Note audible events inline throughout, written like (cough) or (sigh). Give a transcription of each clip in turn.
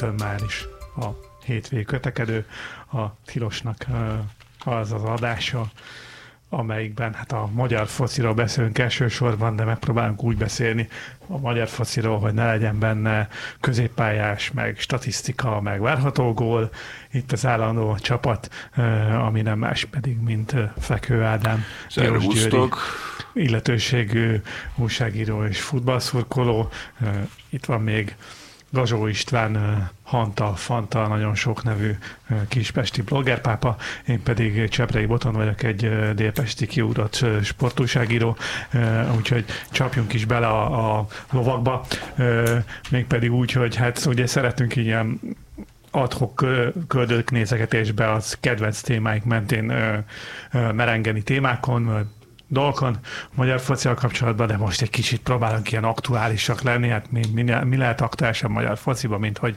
rögtön már is a hétvégi kötekedő, a Tilosnak az az adása, amelyikben hát a magyar fociról beszélünk elsősorban, de megpróbálunk úgy beszélni a magyar fociról, hogy ne legyen benne középpályás, meg statisztika, meg várható gól. Itt az állandó csapat, ami nem más pedig, mint Fekő Ádám, Jós Győri, illetőségű újságíró és futballszurkoló. Itt van még Gazsó István, Hanta, Fanta, nagyon sok nevű kispesti bloggerpápa, én pedig Cseprei Boton vagyok, egy délpesti kiúrott sportúságíró, úgyhogy csapjunk is bele a, a lovakba, mégpedig úgy, hogy hát ugye szeretünk ilyen adhok köldök nézegetésbe az kedvenc témáink mentén merengeni témákon, dolgokon magyar focival kapcsolatban, de most egy kicsit próbálunk ilyen aktuálisak lenni, hát mi, mi, mi lehet aktuálisabb magyar fociban, mint hogy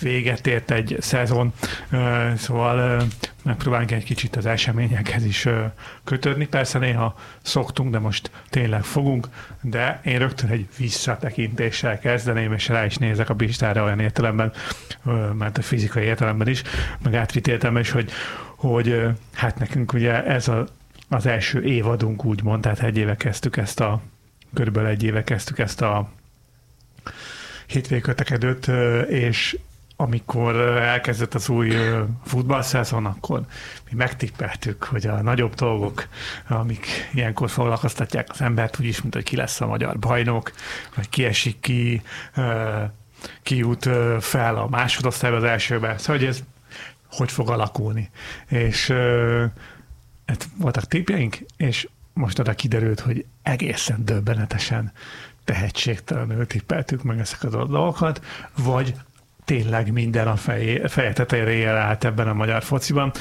véget ért egy szezon, szóval megpróbálunk egy kicsit az eseményekhez is kötődni. Persze néha szoktunk, de most tényleg fogunk, de én rögtön egy visszatekintéssel kezdeném, és rá is nézek a Bistára olyan értelemben, mert a fizikai értelemben is, meg átvitt értelemben is, hogy, hogy hát nekünk ugye ez a az első évadunk úgymond, tehát egy éve kezdtük ezt a, körülbelül egy éve kezdtük ezt a hétvégkötekedőt, és amikor elkezdett az új futballszezon, akkor mi megtippeltük, hogy a nagyobb dolgok, amik ilyenkor foglalkoztatják az embert, úgyis, mint hogy ki lesz a magyar bajnok, vagy ki esik ki, ki jut fel a másodosztályba az elsőbe. Szóval, hogy ez hogy fog alakulni. És hát voltak tipjeink, és most arra kiderült, hogy egészen döbbenetesen tehetségtelenül tippeltük meg ezeket a dolgokat, vagy tényleg minden a fej, feje tetejére ér át ebben a magyar fociban.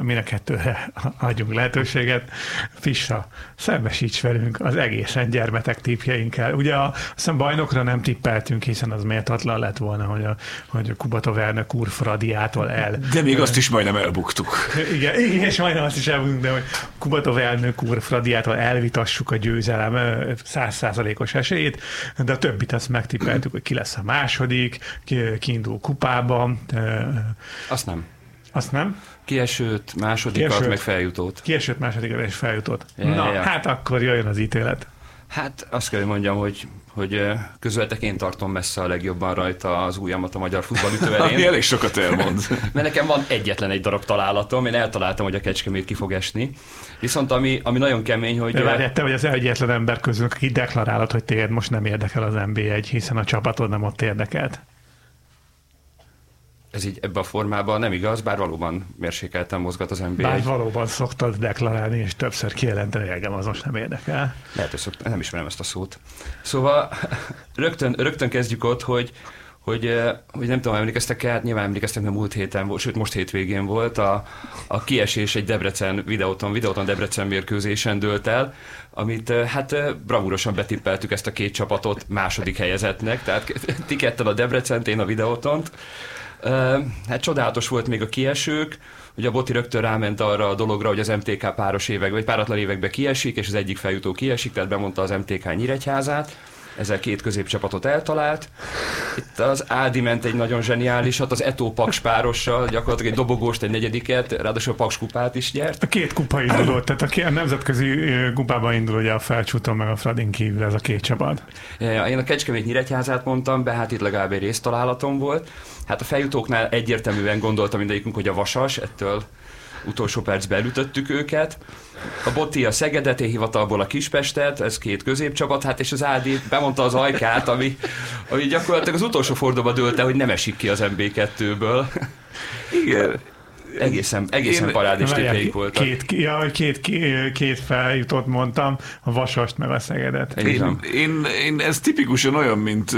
Mind kettőre (laughs) adjunk lehetőséget. Fissa, szembesíts velünk az egészen gyermetek tippjeinkkel. Ugye a, aztán bajnokra nem tippeltünk, hiszen az méltatlan lett volna, hogy a, hogy a Kubatov elnök úr Fradiától el. De még azt is majdnem elbuktuk. Igen, igen és majdnem azt is elbuktuk, de hogy Kubatov elnök úr Fradiától elvitassuk a győzelem százszázalékos esélyét, de a többit azt megtippeltük, hogy ki lesz a második, ki, ki kiindul kupában. Azt nem. Azt nem? Kiesőt, másodikat, Kiesőt, meg feljutót. Kiesőt, másodikat és feljutót. Ja, Na, ja. hát akkor jöjjön az ítélet. Hát azt kell, hogy mondjam, hogy, hogy közöltek én tartom messze a legjobban rajta az ujjamat a magyar futballütő Ami (laughs) elég sokat elmond. (laughs) Mert nekem van egyetlen egy darab találatom, én eltaláltam, hogy a kecskemét ki fog esni. Viszont ami, ami nagyon kemény, hogy... De várj, te vagy az egyetlen ember közül, aki deklarálod, hogy téged most nem érdekel az NB1, hiszen a csapatod nem ott érdekelt ez így ebbe a formában nem igaz, bár valóban mérsékelten mozgat az NBA. Bár valóban szoktad deklarálni, és többször kijelenteni, engem az most nem érdekel. Lehet, hogy szokt, nem ismerem ezt a szót. Szóval rögtön, rögtön kezdjük ott, hogy hogy, eh, hogy nem tudom, emlékeztek el, hát nyilván emlékeztek, mert múlt héten volt, sőt most hétvégén volt, a, a kiesés egy Debrecen videóton, videóton Debrecen mérkőzésen dőlt el, amit eh, hát eh, bravúrosan betippeltük ezt a két csapatot második helyezetnek, tehát ti a Debrecent, én a videótont, Hát csodálatos volt még a kiesők, Ugye a Boti rögtön ráment arra a dologra, hogy az MTK páros évek, vagy páratlan évekbe kiesik, és az egyik feljutó kiesik, tehát bemondta az MTK Nyíregyházát ezzel két középcsapatot eltalált. Itt az Ádi ment egy nagyon zseniálisat, az Eto Paks párossal, gyakorlatilag egy dobogóst, egy negyediket, ráadásul a Paks kupát is nyert. A két kupa indulott, tehát a, a nemzetközi kupában indul ugye a felcsúton meg a Fradin kívül ez a két csapat. Én a Kecskemét Nyíregyházát mondtam be, hát itt legalább egy résztalálatom volt. Hát a feljutóknál egyértelműen gondoltam mindegyikünk, hogy a Vasas, ettől utolsó percben elütöttük őket. A Botti a Szegedet, én hivatalból a Kispestet, ez két középcsapat, hát és az Ádi bemondta az ajkát, ami, ami gyakorlatilag az utolsó fordulóba dőlte, hogy nem esik ki az MB2-ből. Igen, egészen, egészen én, parádés tippjeik voltak. Két, ja, két, két, két feljutott mondtam, a Vasast meg a Szegedet. Én, én, én, ez tipikusan olyan, mint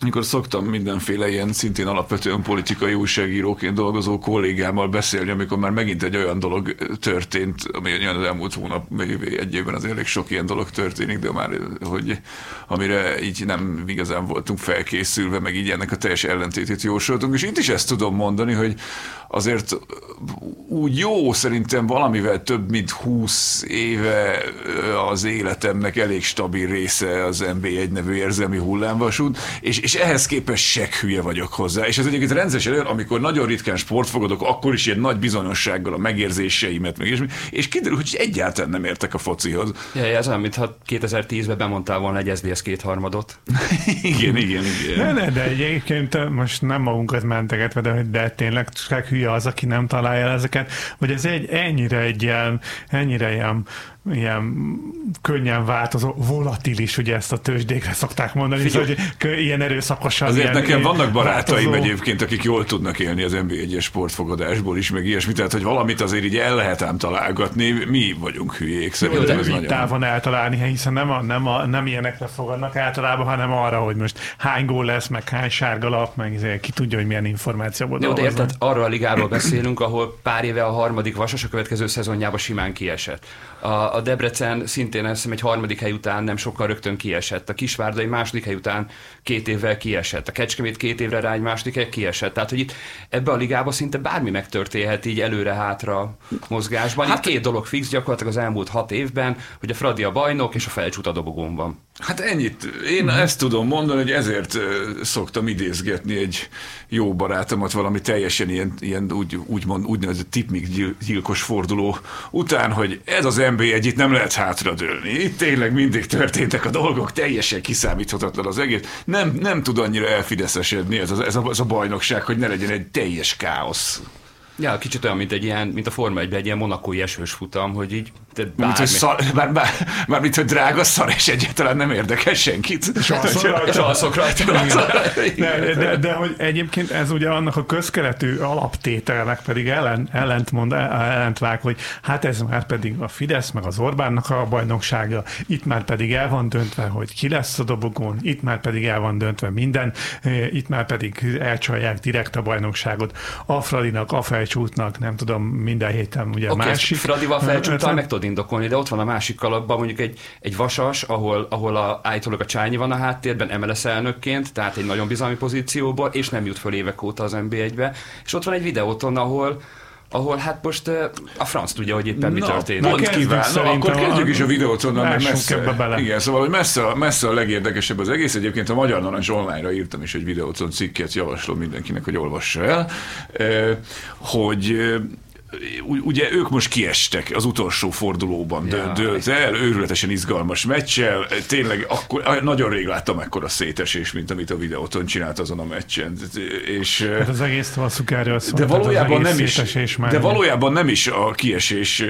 amikor szoktam mindenféle ilyen szintén alapvetően politikai újságíróként dolgozó kollégámmal beszélni, amikor már megint egy olyan dolog történt, ami az elmúlt hónap, egy évben az elég sok ilyen dolog történik, de már, hogy amire így nem igazán voltunk felkészülve, meg így ennek a teljes ellentétét jósoltunk, és itt is ezt tudom mondani, hogy azért úgy jó szerintem valamivel több mint 20 éve az életemnek elég stabil része az MB1 nevű érzelmi hullámvasút, és és ehhez képest se hülye vagyok hozzá. És ez egyébként rendszeresen olyan, amikor nagyon ritkán sportfogadok, akkor is ilyen nagy bizonyossággal a megérzéseimet, meg és, és kiderül, hogy egyáltalán nem értek a focihoz. Ja, ez olyan, mintha 2010-ben bemondtál volna egy SZDSZ kétharmadot. (laughs) igen, igen, igen. De, de, de egyébként most nem magunkat mentegetve, de, de tényleg csak hülye az, aki nem találja ezeket, vagy ez egy ennyire egy ilyen, ennyire ilyen ilyen könnyen változó, volatilis, ugye ezt a tőzsdékre szokták mondani, Figyelj, hogy kö, ilyen erőszakosan. Azért ilyen, nekem vannak barátaim változó. egyébként, akik jól tudnak élni az NBA egyes sportfogadásból is, meg ilyesmi, tehát hogy valamit azért így el lehet ám találgatni, mi vagyunk hülyék. Jó, Szerintem de ez nagyon... távon eltalálni, hiszen nem, a, nem, a, nem ilyenekre fogadnak általában, hanem arra, hogy most hány gól lesz, meg hány sárga lap, meg izé, ki tudja, hogy milyen információból Jó, de érted, arról a ligáról beszélünk, ahol pár éve a harmadik vasas a következő szezonjában simán kiesett. A, a Debrecen szintén azt hiszem egy harmadik hely után nem sokkal rögtön kiesett. A Kisvárda egy második hely után két évvel kiesett. A Kecskemét két évre rá egy második hely kiesett. Tehát, hogy itt ebbe a ligába szinte bármi megtörténhet így előre-hátra mozgásban. Hát itt két dolog fix gyakorlatilag az elmúlt hat évben, hogy a Fradi a bajnok és a felcsút dobogón van. Hát ennyit. Én mm-hmm. ezt tudom mondani, hogy ezért szoktam idézgetni egy jó barátomat valami teljesen ilyen, ilyen úgy, úgymond, úgynevezett tipmik gyilkos forduló után, hogy ez az NB1 hogy itt nem lehet hátradőlni. Itt tényleg mindig történtek a dolgok, teljesen kiszámíthatatlan az egész. Nem, nem tud annyira elfideszesedni ez a, ez, a, ez a bajnokság, hogy ne legyen egy teljes káosz. Ja, kicsit olyan, mint, egy ilyen, mint a Forma 1 egy ilyen monakói esős futam, hogy így te Mint, bármi. hogy szar, bár, bár, bár, mint, hogy drága szar, és egyáltalán nem érdekel senkit. És alszok rajta. De, de, de, hogy egyébként ez ugye annak a közkeletű alaptételnek pedig ellen, ellentmond, ellentvág, hogy hát ez már pedig a Fidesz, meg az Orbánnak a bajnoksága, itt már pedig el van döntve, hogy ki lesz a dobogón, itt már pedig el van döntve minden, eh, itt már pedig elcsalják direkt a bajnokságot a Fradinak, a Felcsútnak, nem tudom, minden héten ugye Oké, másik. okay, Fradival felcsúttal ötlet. meg tudod indokolni, de ott van a másik kalapban mondjuk egy, egy vasas, ahol, ahol a, állítólag a Csányi van a háttérben, MLS elnökként, tehát egy nagyon bizalmi pozícióból, és nem jut föl évek óta az NB1-be. És ott van egy videóton, ahol ahol hát most a franc tudja, hogy éppen mi Na, történik. na, kezdjük kíván. Na, akkor kezdjük is a videót onnan, mert messze. ebbe bele. Igen, szóval hogy messze, messze a legérdekesebb az egész. Egyébként a Magyar Narancs online-ra írtam is egy videócon cikket, javaslom mindenkinek, hogy olvassa el, hogy ugye ők most kiestek az utolsó fordulóban, Ja. dőlt el, őrületesen izgalmas meccsel, tényleg akkor, nagyon rég láttam ekkora szétesés, mint amit a videóton csinált azon a meccsen. És, Hát az egész szól. de valójában nem is, már de valójában nem is a kiesés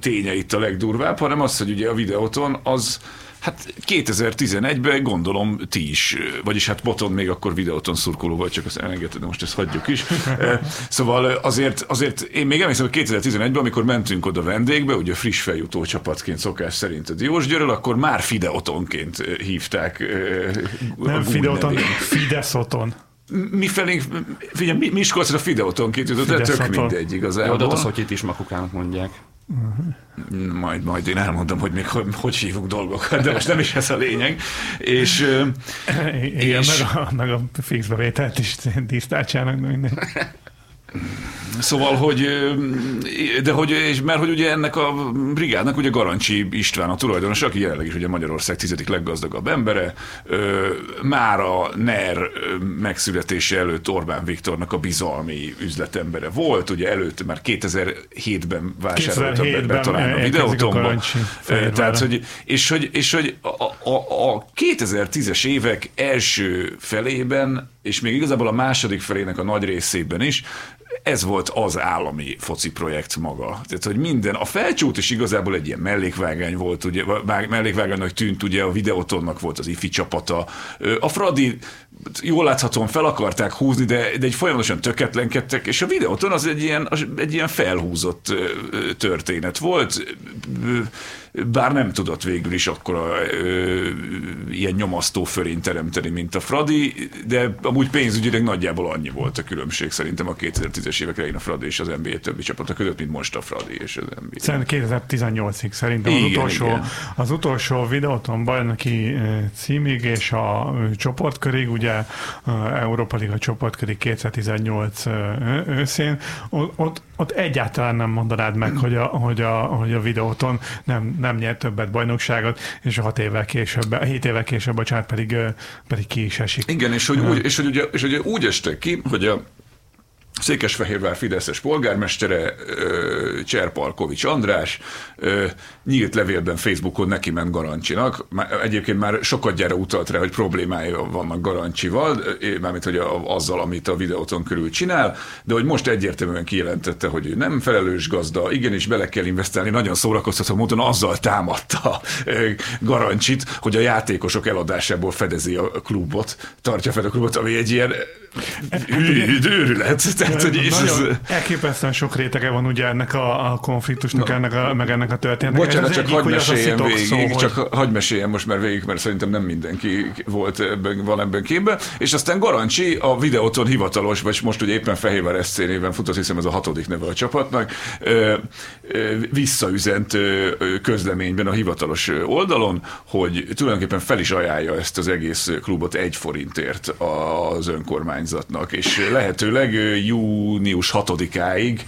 ténye itt a legdurvább, hanem az, hogy ugye a videóton az Hát 2011-ben gondolom ti is, vagyis hát boton még akkor videóton szurkoló vagy, csak azt elengedted, de most ezt hagyjuk is. (laughs) Szóval azért, azért én még emlékszem, hogy 2011-ben, amikor mentünk oda vendégbe, ugye friss feljutó csapatként szokás szerint a Diós Győről, akkor már Fideotonként hívták. Nem Fideoton. Fideszoton. Mi felénk, figyelj, mi, Miskolcra Fideotonként jutott, de tök mindegy Jó, igazából. de ott az, hogy itt is makukának mondják. Majd, majd én elmondom, hogy még hogy, hogy hívunk dolgokat, de most nem is ez a lényeg. És, Igen, És- meg a, meg a fix bevételt is tisztáltsának, de minden. Szóval, hogy, de hogy, és mert hogy ugye ennek a brigádnak ugye Garancsi István a tulajdonos, aki jelenleg is ugye Magyarország tizedik leggazdagabb embere, már a NER megszületése előtt Orbán Viktornak a bizalmi üzletembere volt, ugye előtt már 2007-ben vásárolta be, 2007-ben be talán a videótomba. Tehát, hogy, és hogy, és hogy a, a, a 2010-es évek első felében, és még igazából a második felének a nagy részében is, ez volt az állami foci projekt maga. Tehát, hogy minden, a felcsút is igazából egy ilyen mellékvágány volt, ugye, vág- mellékvágánynak tűnt, ugye a videótonnak volt az ifi csapata. A Fradi jól láthatóan fel akarták húzni, de, de egy folyamatosan töketlenkedtek, és a videóton az egy ilyen, egy ilyen felhúzott történet volt, bár nem tudott végül is akkora ö, ilyen nyomasztó fölény teremteni, mint a Fradi, de amúgy pénzügyileg nagyjából annyi volt a különbség szerintem a 2010-es évek elején a Fradi és az NBA többi csapata között, mint most a Fradi és az NBA. Szerintem 2018-ig szerintem az Igen, utolsó, igen. az utolsó videóton bajnoki címig és a csoportkörig, ugye Európa Liga csoportkörig 2018 eh, őszén, ott ott egyáltalán nem mondanád meg, hogy a, hogy a, hogy a videóton nem, nem nyert többet bajnokságot, és a hat évvel később, a hét évvel később, bocsánat, pedig, pedig ki is esik. Igen, és hogy, úgy, és hogy ugye, és ugye úgy estek ki, hogy a Székesfehérvár Fideszes polgármestere, Cserpalkovics András nyílt levélben Facebookon neki ment Garancsinak. Egyébként már sokat gyere utalt rá, hogy problémája vannak Garancsival, mármint hogy azzal, amit a videóton körül csinál, de hogy most egyértelműen kijelentette, hogy ő nem felelős gazda, igenis bele kell investálni, nagyon szórakoztató módon azzal támadta Garancsit, hogy a játékosok eladásából fedezi a klubot, tartja fel a klubot, ami egy ilyen őrület. Tehát, hogy és ez... Elképesztően sok rétege van ugye ennek a, a konfliktusnak, no. ennek a, meg ennek a történetnek. Bocsánat, csak hagyj meséljem végig, szó, hogy... csak hagyj meséljem most már végig, mert szerintem nem mindenki volt ebben, van ebben képben. És aztán Garancsi a videóton hivatalos, vagy most ugye éppen Fehérvár SC néven fut, azt hiszem ez a hatodik neve a csapatnak, visszaüzent közleményben a hivatalos oldalon, hogy tulajdonképpen fel is ajánlja ezt az egész klubot egy forintért az önkormányzatnak, és lehetőleg június 6-áig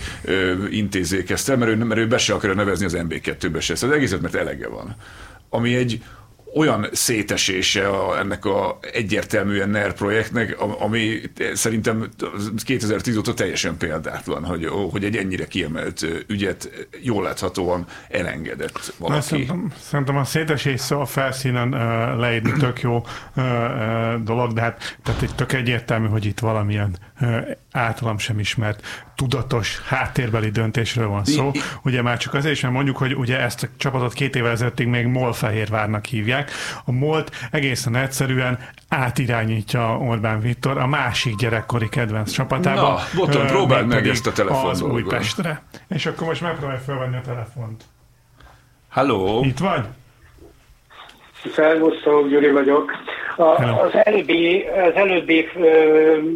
intézékezte, mert ő, mert ő be se akarja nevezni az MB2-be se. Szóval az egészet, mert elege van. Ami egy olyan szétesése a, ennek a egyértelműen NER projektnek, ami szerintem 2010 óta teljesen példátlan, hogy, hogy egy ennyire kiemelt ügyet jól láthatóan elengedett valaki. Szerintem, szerintem a szétesés szó a felszínen uh, leírni tök jó uh, uh, dolog, de hát tehát itt tök egyértelmű, hogy itt valamilyen általam sem ismert tudatos háttérbeli döntésről van szó. Ugye már csak azért is, mert mondjuk, hogy ugye ezt a csapatot két évvel ezelőttig még Molfehérvárnak hívják. A Molt egészen egyszerűen átirányítja Orbán Viktor a másik gyerekkori kedvenc csapatába. Na, Boton, próbáld meg ezt a telefont. Az Újpestre. És akkor most megpróbálj felvenni a telefont. Halló? Itt vagy? Szervusztok, Gyuri vagyok. A, az előbbi, az előbbi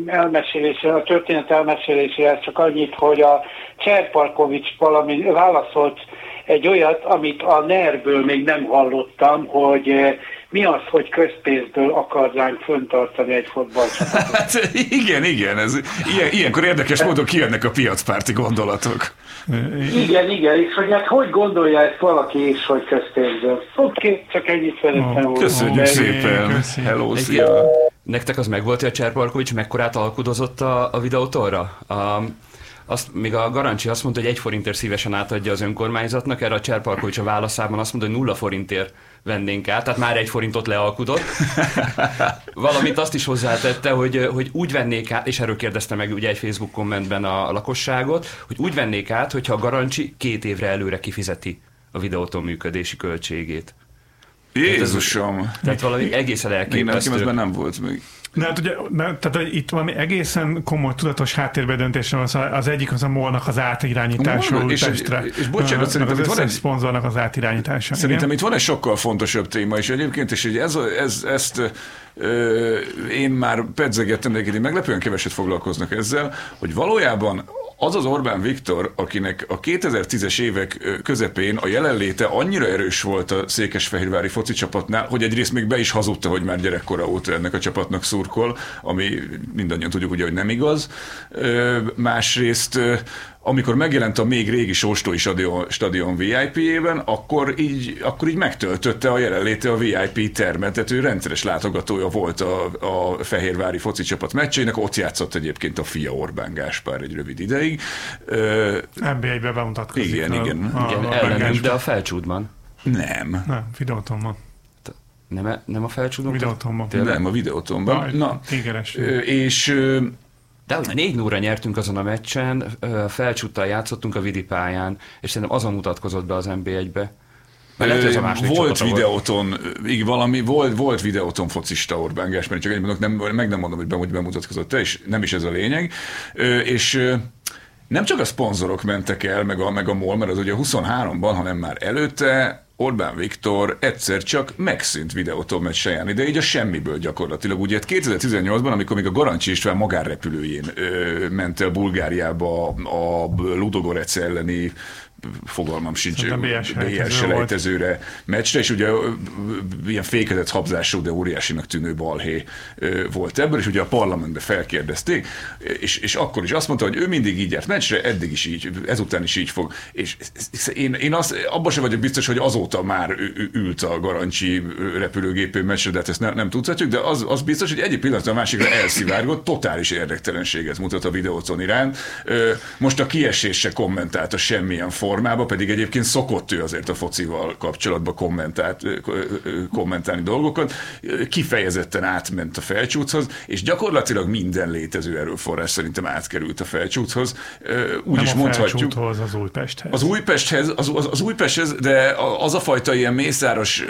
elmesélésre, a történet elmesélésére csak annyit, hogy a Cserparkovics valami válaszolt egy olyat, amit a NER-ből még nem hallottam, hogy mi az, hogy közpénzből akarnánk föntartani egy (laughs) fotballcsapatot? Hát igen, igen, ez, ilyen, ilyenkor érdekes módon kijönnek a piacpárti gondolatok. Igen, igen, és hogy hát hogy gondolja ezt valaki is, hogy közpénzből? Oké, okay, csak ennyit szerettem volna. Köszönjük szépen. Hello, szia. Nektek az megvolt, hogy a Cserparkovics mekkorát alkudozott a, a videótorra? A, azt, még a Garancsi azt mondta, hogy egy forintért szívesen átadja az önkormányzatnak, erre a Cserparkovics a válaszában azt mondta, hogy nulla forintért vennénk át, tehát már egy forintot lealkudott. (laughs) Valamint azt is hozzátette, hogy, hogy úgy vennék át, és erről kérdezte meg ugye egy Facebook kommentben a, a lakosságot, hogy úgy vennék át, hogyha a Garancsi két évre előre kifizeti a videóton működési költségét. Jézusom! Tehát, ez, tehát valami egészen elképesztő. Nekem nem volt még. De hát ugye, de, tehát itt valami egészen komoly tudatos háttérbedöntésre van, szóval az egyik az a molnak az átirányítása és, és, és bocsánat, uh, szerintem az itt van egy szponzornak az átirányítása. Szerintem igen? itt van egy sokkal fontosabb téma is egyébként, és ez, ez, ezt ö, én már pedzegettem, de meglepően keveset foglalkoznak ezzel, hogy valójában az az Orbán Viktor, akinek a 2010-es évek közepén a jelenléte annyira erős volt a székesfehérvári foci csapatnál, hogy egyrészt még be is hazudta, hogy már gyerekkora óta ennek a csapatnak szurkol, ami mindannyian tudjuk ugye, hogy nem igaz. Másrészt amikor megjelent a még régi Sóstói stadion, stadion VIP-ében, akkor így, akkor így megtöltötte a jelenléte a VIP termet, tehát ő rendszeres látogatója volt a, a Fehérvári foci csapat meccseinek, ott játszott egyébként a fia Orbán Gáspár egy rövid ideig. NB1-be bemutatkozik. Igen, igen. A, igen, ellenünk, de a felcsútban. Nem. Nem, videóton Nem, nem a felcsúdon? Videótonban. Nem, a videótonban. Na, Na és de hogy 4 0 nyertünk azon a meccsen, felcsúttal játszottunk a Vidi pályán, és szerintem azon mutatkozott be az NB1-be. volt videóton, így valami, volt, volt videóton focista Orbán Gásper, csak egy mondok, nem, meg nem mondom, hogy bemutatkozott te, és nem is ez a lényeg. És nem csak a szponzorok mentek el, meg a, meg a MOL, mert az ugye 23-ban, hanem már előtte Orbán Viktor egyszer csak megszűnt videóton saján de így a semmiből gyakorlatilag. Ugye 2018-ban, hát amikor még a Garancsi István magánrepülőjén ö, ment el Bulgáriába a Ludogorec elleni fogalmam sincs, BL selejtezőre meccsre, és ugye ilyen fékezett habzású, de óriásinak tűnő balhé volt ebből, és ugye a parlamentbe felkérdezték, és, és akkor is azt mondta, hogy ő mindig így járt meccsre, eddig is így, ezután is így fog. És én, én azt, abban sem vagyok biztos, hogy azóta már ült a Garancsi repülőgépő meccsre, de hát ezt nem, nem tudhatjuk, de az, az biztos, hogy egyik pillanatra a másikra elszivárgott, totális érdektelenséget mutat a videóton iránt. Most a kiesés se kommentálta semmilyen formába, pedig egyébként szokott ő azért a focival kapcsolatban kommentált, kommentálni dolgokat. Kifejezetten átment a felcsúchoz, és gyakorlatilag minden létező erőforrás szerintem átkerült a felcsúchoz. Úgy Nem is a mondhatjuk. az Újpesthez. Az Újpesthez, az, az, az Újpesthez, de az a fajta ilyen mészáros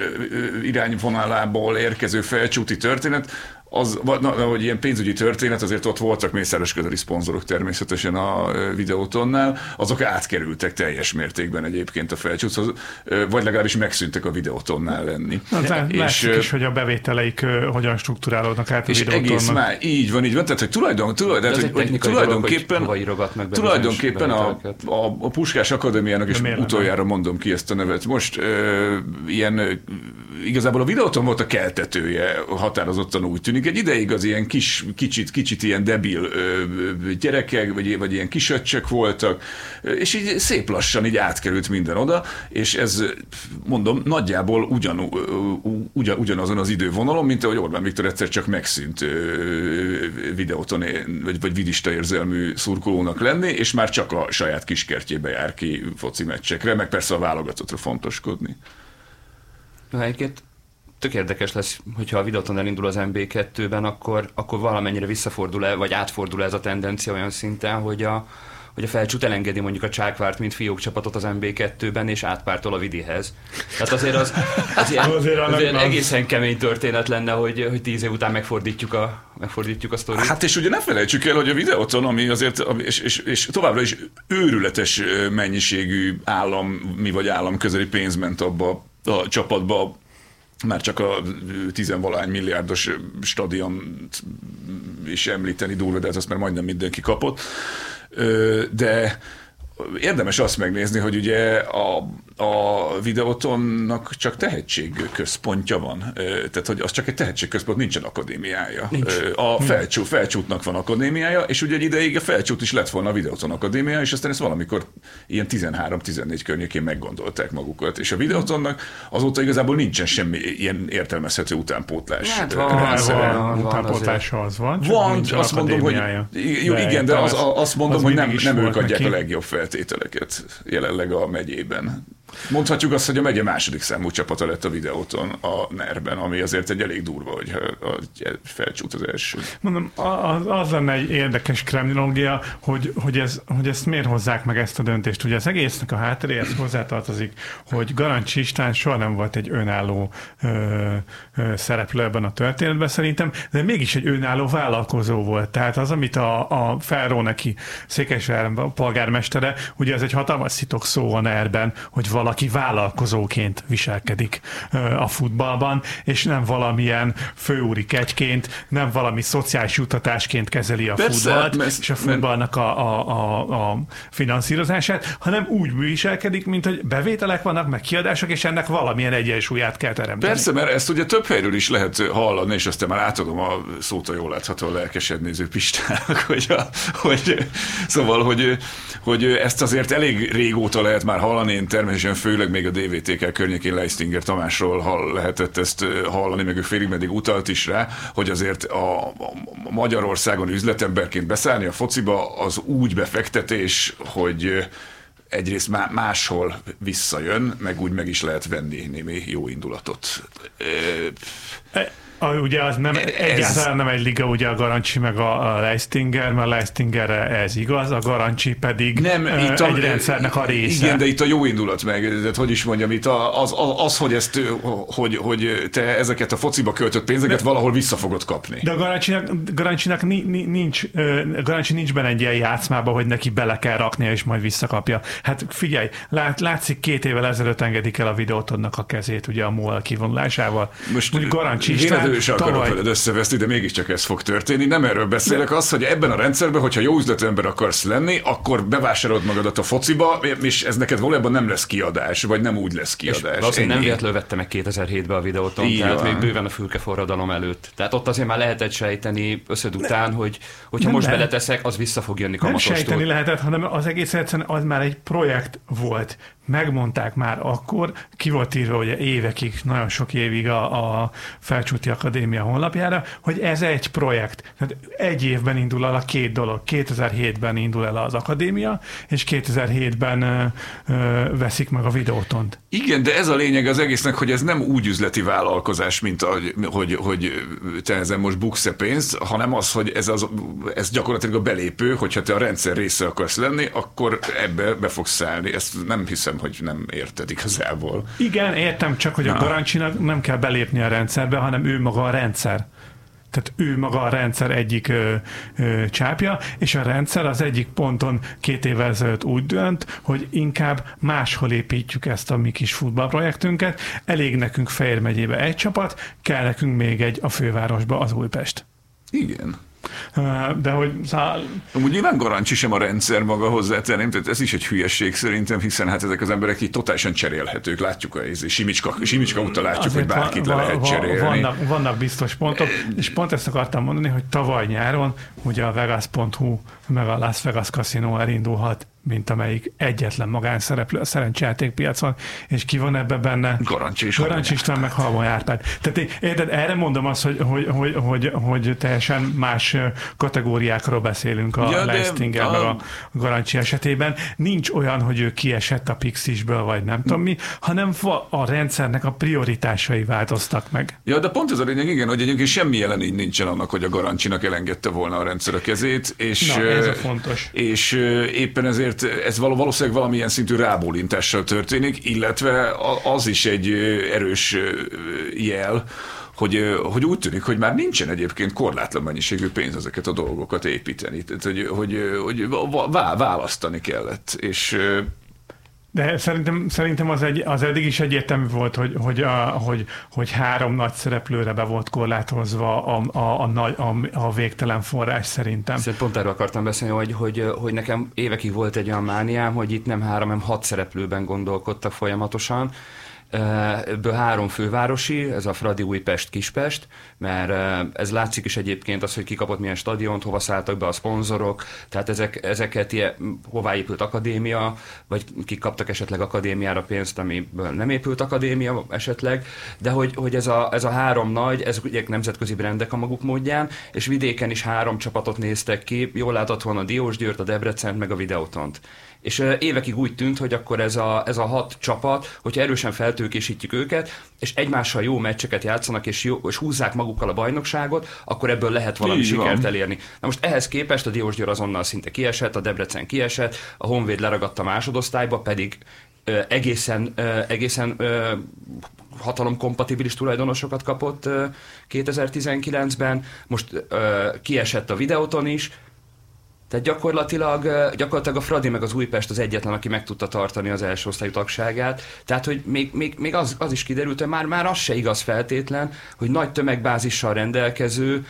irányvonalából érkező felcsúti történet, az, na, hogy ilyen pénzügyi történet, azért ott voltak mészáros közeli szponzorok természetesen a videótonnál, azok átkerültek teljes mértékben egyébként a felcsúszhoz, vagy legalábbis megszűntek a videótonnál lenni. Az és, is, hogy a bevételeik hogyan struktúrálódnak át a és egész már, így van, így van, tehát hogy tulajdon, tulajdon, tehát, hogy, hogy tulajdonképpen, tulajdonképpen a, a, a Puskás Akadémiának, és utoljára mondom ki ezt a nevet, most ö, ilyen igazából a videóton volt a keltetője, határozottan úgy tűnik, egy ideig az ilyen kis, kicsit, kicsit ilyen debil ö, gyerekek, vagy, vagy ilyen kisöccsek voltak, és így szép lassan így átkerült minden oda, és ez, mondom, nagyjából ugyan, ugyan, ugyanazon az idővonalon, mint ahogy Orbán Viktor egyszer csak megszűnt videóton, vagy, vagy vidista érzelmű szurkolónak lenni, és már csak a saját kiskertjébe jár ki foci meccsekre, meg persze a válogatottra fontoskodni. Egyébként tök érdekes lesz, hogyha a videóton elindul az MB2-ben, akkor, akkor valamennyire visszafordul-e, vagy átfordul ez a tendencia olyan szinten, hogy a, hogy a felcsút elengedi mondjuk a Csákvárt, mint fiók csapatot az MB2-ben, és átpártol a Vidihez. Tehát azért az, az, ilyen, (laughs) azért, azért egészen kemény történet lenne, hogy, hogy tíz év után megfordítjuk a, megfordítjuk a sztorit. Hát és ugye ne felejtsük el, hogy a videóton, ami azért, és, és, és továbbra is őrületes mennyiségű állam, mi vagy állam közeli pénz ment abba a csapatba már csak a tizenvalány milliárdos stadion is említeni durva, de ez azt már majdnem mindenki kapott. De érdemes azt megnézni, hogy ugye a, a videótonnak csak tehetségközpontja van. Tehát, hogy az csak egy tehetségközpont, nincsen akadémiája. Nincs. A felcsú, felcsútnak van akadémiája, és ugye egy ideig a felcsút is lett volna a videóton akadémia, és aztán ezt valamikor ilyen 13-14 környékén meggondolták magukat. És a videótonnak azóta igazából nincsen semmi ilyen értelmezhető utánpótlás. Hát van, van, van, utánpótlása az van. Van, azt mondom, hogy jó, igen, de az, azt mondom, az hogy nem, nem ők adják neki. a legjobb feltételeket jelenleg a megyében. Mondhatjuk azt, hogy a megye második számú csapata lett a videóton a NER-ben, ami azért egy elég durva, hogy felcsút az első. Mondom, az, az lenne egy érdekes kremlinológia, hogy, hogy, ez, hogy ezt miért hozzák meg ezt a döntést. Ugye az egésznek a hátteréhez hozzátartozik, hogy Garancsi István soha nem volt egy önálló ö, ö, szereplő ebben a történetben szerintem, de mégis egy önálló vállalkozó volt. Tehát az, amit a, a Ferró neki Székesváron polgármestere, ugye ez egy hatalmas szitok szó a NER-ben, hogy valaki vállalkozóként viselkedik a futballban, és nem valamilyen főúri kegyként, nem valami szociális jutatásként kezeli a Persze, futballt, mert, és a futballnak a, a, a, a finanszírozását, hanem úgy viselkedik, mint hogy bevételek vannak, meg kiadások, és ennek valamilyen egyensúlyát kell teremteni. Persze, mert ezt ugye több helyről is lehet hallani, és aztán már átadom a szót a jól látható lelkesed néző Pistának, (laughs) hogy, a, hogy szóval, hogy, hogy ezt azért elég régóta lehet már hallani, én természetesen természetesen főleg még a DVTK környékén Leistinger Tamásról hall, lehetett ezt hallani, meg ő félig meddig utalt is rá, hogy azért a, Magyarországon üzletemberként beszállni a fociba az úgy befektetés, hogy egyrészt máshol visszajön, meg úgy meg is lehet venni némi jó indulatot. E, a, ugye az nem, ez... egyáltalán nem egy liga, ugye a Garancsi meg a, a Leistinger, mert a Leistingerre ez igaz, a Garancsi pedig nem, itt a, egy rendszernek a része. Igen, de itt a jó indulat meg, tehát hogy is mondjam, itt az, az, az hogy, ezt, hogy, hogy te ezeket a fociba költött pénzeket de, valahol vissza fogod kapni. De a Garancsinak, Garancsinak nincs, Garancsi nincs benne egy ilyen játszmába, hogy neki bele kell raknia és majd visszakapja. Hát figyelj, lát, látszik két évvel ezelőtt engedik el a videótodnak a kezét ugye a MOL kivonulásával. Most Mondjuk Garancs István, is akarok tavaly... veled összeveszni, de mégiscsak ez fog történni. Nem erről beszélek, az, hogy ebben a rendszerben, hogyha jó üzletember akarsz lenni, akkor bevásárolod magadat a fociba, és ez neked valójában nem lesz kiadás, vagy nem úgy lesz kiadás. És nem véletlenül vette meg 2007-ben a videóton, Így tehát van. még bőven a fülke forradalom előtt. Tehát ott azért már lehetett sejteni összed után, hogy hogyha nem most lehet. beleteszek, az vissza fog jönni kamatostól. Nem sejteni lehetett, hanem az egész egyszerűen az már egy projekt volt megmondták már akkor, ki volt írva ugye évekig, nagyon sok évig a, a Felcsúti Akadémia honlapjára, hogy ez egy projekt. Tehát egy évben indul el a két dolog. 2007-ben indul el az akadémia, és 2007-ben ö, ö, veszik meg a videótont. Igen, de ez a lényeg az egésznek, hogy ez nem úgy üzleti vállalkozás, mint a, hogy, hogy te ezen most buksz pénzt, hanem az, hogy ez, az, ez gyakorlatilag a belépő, hogyha te a rendszer része akarsz lenni, akkor ebbe be fogsz szállni. Ezt nem hiszem, hogy nem érted igazából. Igen, értem, csak hogy Na. a Garancsinak nem kell belépni a rendszerbe, hanem ő maga a rendszer. Tehát ő maga a rendszer egyik ö, ö, csápja, és a rendszer az egyik ponton két évvel ezelőtt úgy dönt, hogy inkább máshol építjük ezt a mi kis futballprojektünket. Elég nekünk Fejér megyébe egy csapat, kell nekünk még egy a fővárosba, az Újpest. Igen. De hogy... Szá... Amúgy nyilván Garancsi sem a rendszer maga hozzátenném, tehát ez is egy hülyesség szerintem, hiszen hát ezek az emberek így totálisan cserélhetők. Látjuk a Simicska, Simicska óta látjuk, Azért hogy bárkit va, le lehet cserélni. Vannak, vannak biztos pontok, és pont ezt akartam mondani, hogy tavaly nyáron ugye a Vegas.hu meg a Las Vegas Casino elindulhat mint amelyik egyetlen magánszereplő a szerencsejátékpiacon, és ki van ebbe benne? Garancs is. Garancs István, meg Halmon Árpád. Tehát érted, erre mondom azt, hogy, hogy, hogy, hogy, hogy teljesen más kategóriákról beszélünk a ja, Leistinger, a... a Garancsi esetében. Nincs olyan, hogy ő kiesett a Pixisből, vagy nem tudom mi, hanem a rendszernek a prioritásai változtak meg. Ja, de pont ez a lényeg, igen, hogy egyébként semmi jelenény nincsen annak, hogy a Garancsinak elengedte volna a rendszer a kezét, és, Na, ez a fontos. és éppen ezért azért ez valószínűleg valamilyen szintű rábólintással történik, illetve az is egy erős jel, hogy, hogy úgy tűnik, hogy már nincsen egyébként korlátlan mennyiségű pénz ezeket a dolgokat építeni. Tehát, hogy, hogy, hogy választani kellett. És de szerintem, szerintem az, egy, az eddig is egyértelmű volt, hogy, hogy, a, hogy, hogy három nagy szereplőre be volt korlátozva a, a, a, a, a végtelen forrás szerintem. Szerintem pont erről akartam beszélni, hogy, hogy, hogy nekem évekig volt egy olyan mániám, hogy itt nem három, hanem hat szereplőben gondolkodtak folyamatosan, Ebből három fővárosi, ez a Fradi Újpest, Kispest, mert ez látszik is egyébként az, hogy kikapott milyen stadiont, hova szálltak be a szponzorok, tehát ezek, ezeket ilyen, hová épült akadémia, vagy kik kaptak esetleg akadémiára pénzt, amiből nem épült akadémia esetleg, de hogy, hogy ez, a, ez a három nagy, ez ugye nemzetközi brendek a maguk módján, és vidéken is három csapatot néztek ki, jól láthatóan a Diósgyőrt, a Debrecent, meg a Videótont és évekig úgy tűnt, hogy akkor ez a, ez a hat csapat, hogyha erősen feltőkésítjük őket, és egymással jó meccseket játszanak, és, jó, és húzzák magukkal a bajnokságot, akkor ebből lehet valami Így sikert van. elérni. Na most ehhez képest a Diósgyőr azonnal szinte kiesett, a Debrecen kiesett, a Honvéd leragadt a másodosztályba, pedig ö, egészen, ö, egészen ö, hatalomkompatibilis tulajdonosokat kapott 2019-ben, most kiesett a videóton is, tehát gyakorlatilag, gyakorlatilag a Fradi meg az Újpest az egyetlen, aki meg tudta tartani az első osztályú tagságát. Tehát, hogy még, még, még az, az is kiderült, hogy már, már az se igaz feltétlen, hogy nagy tömegbázissal rendelkező,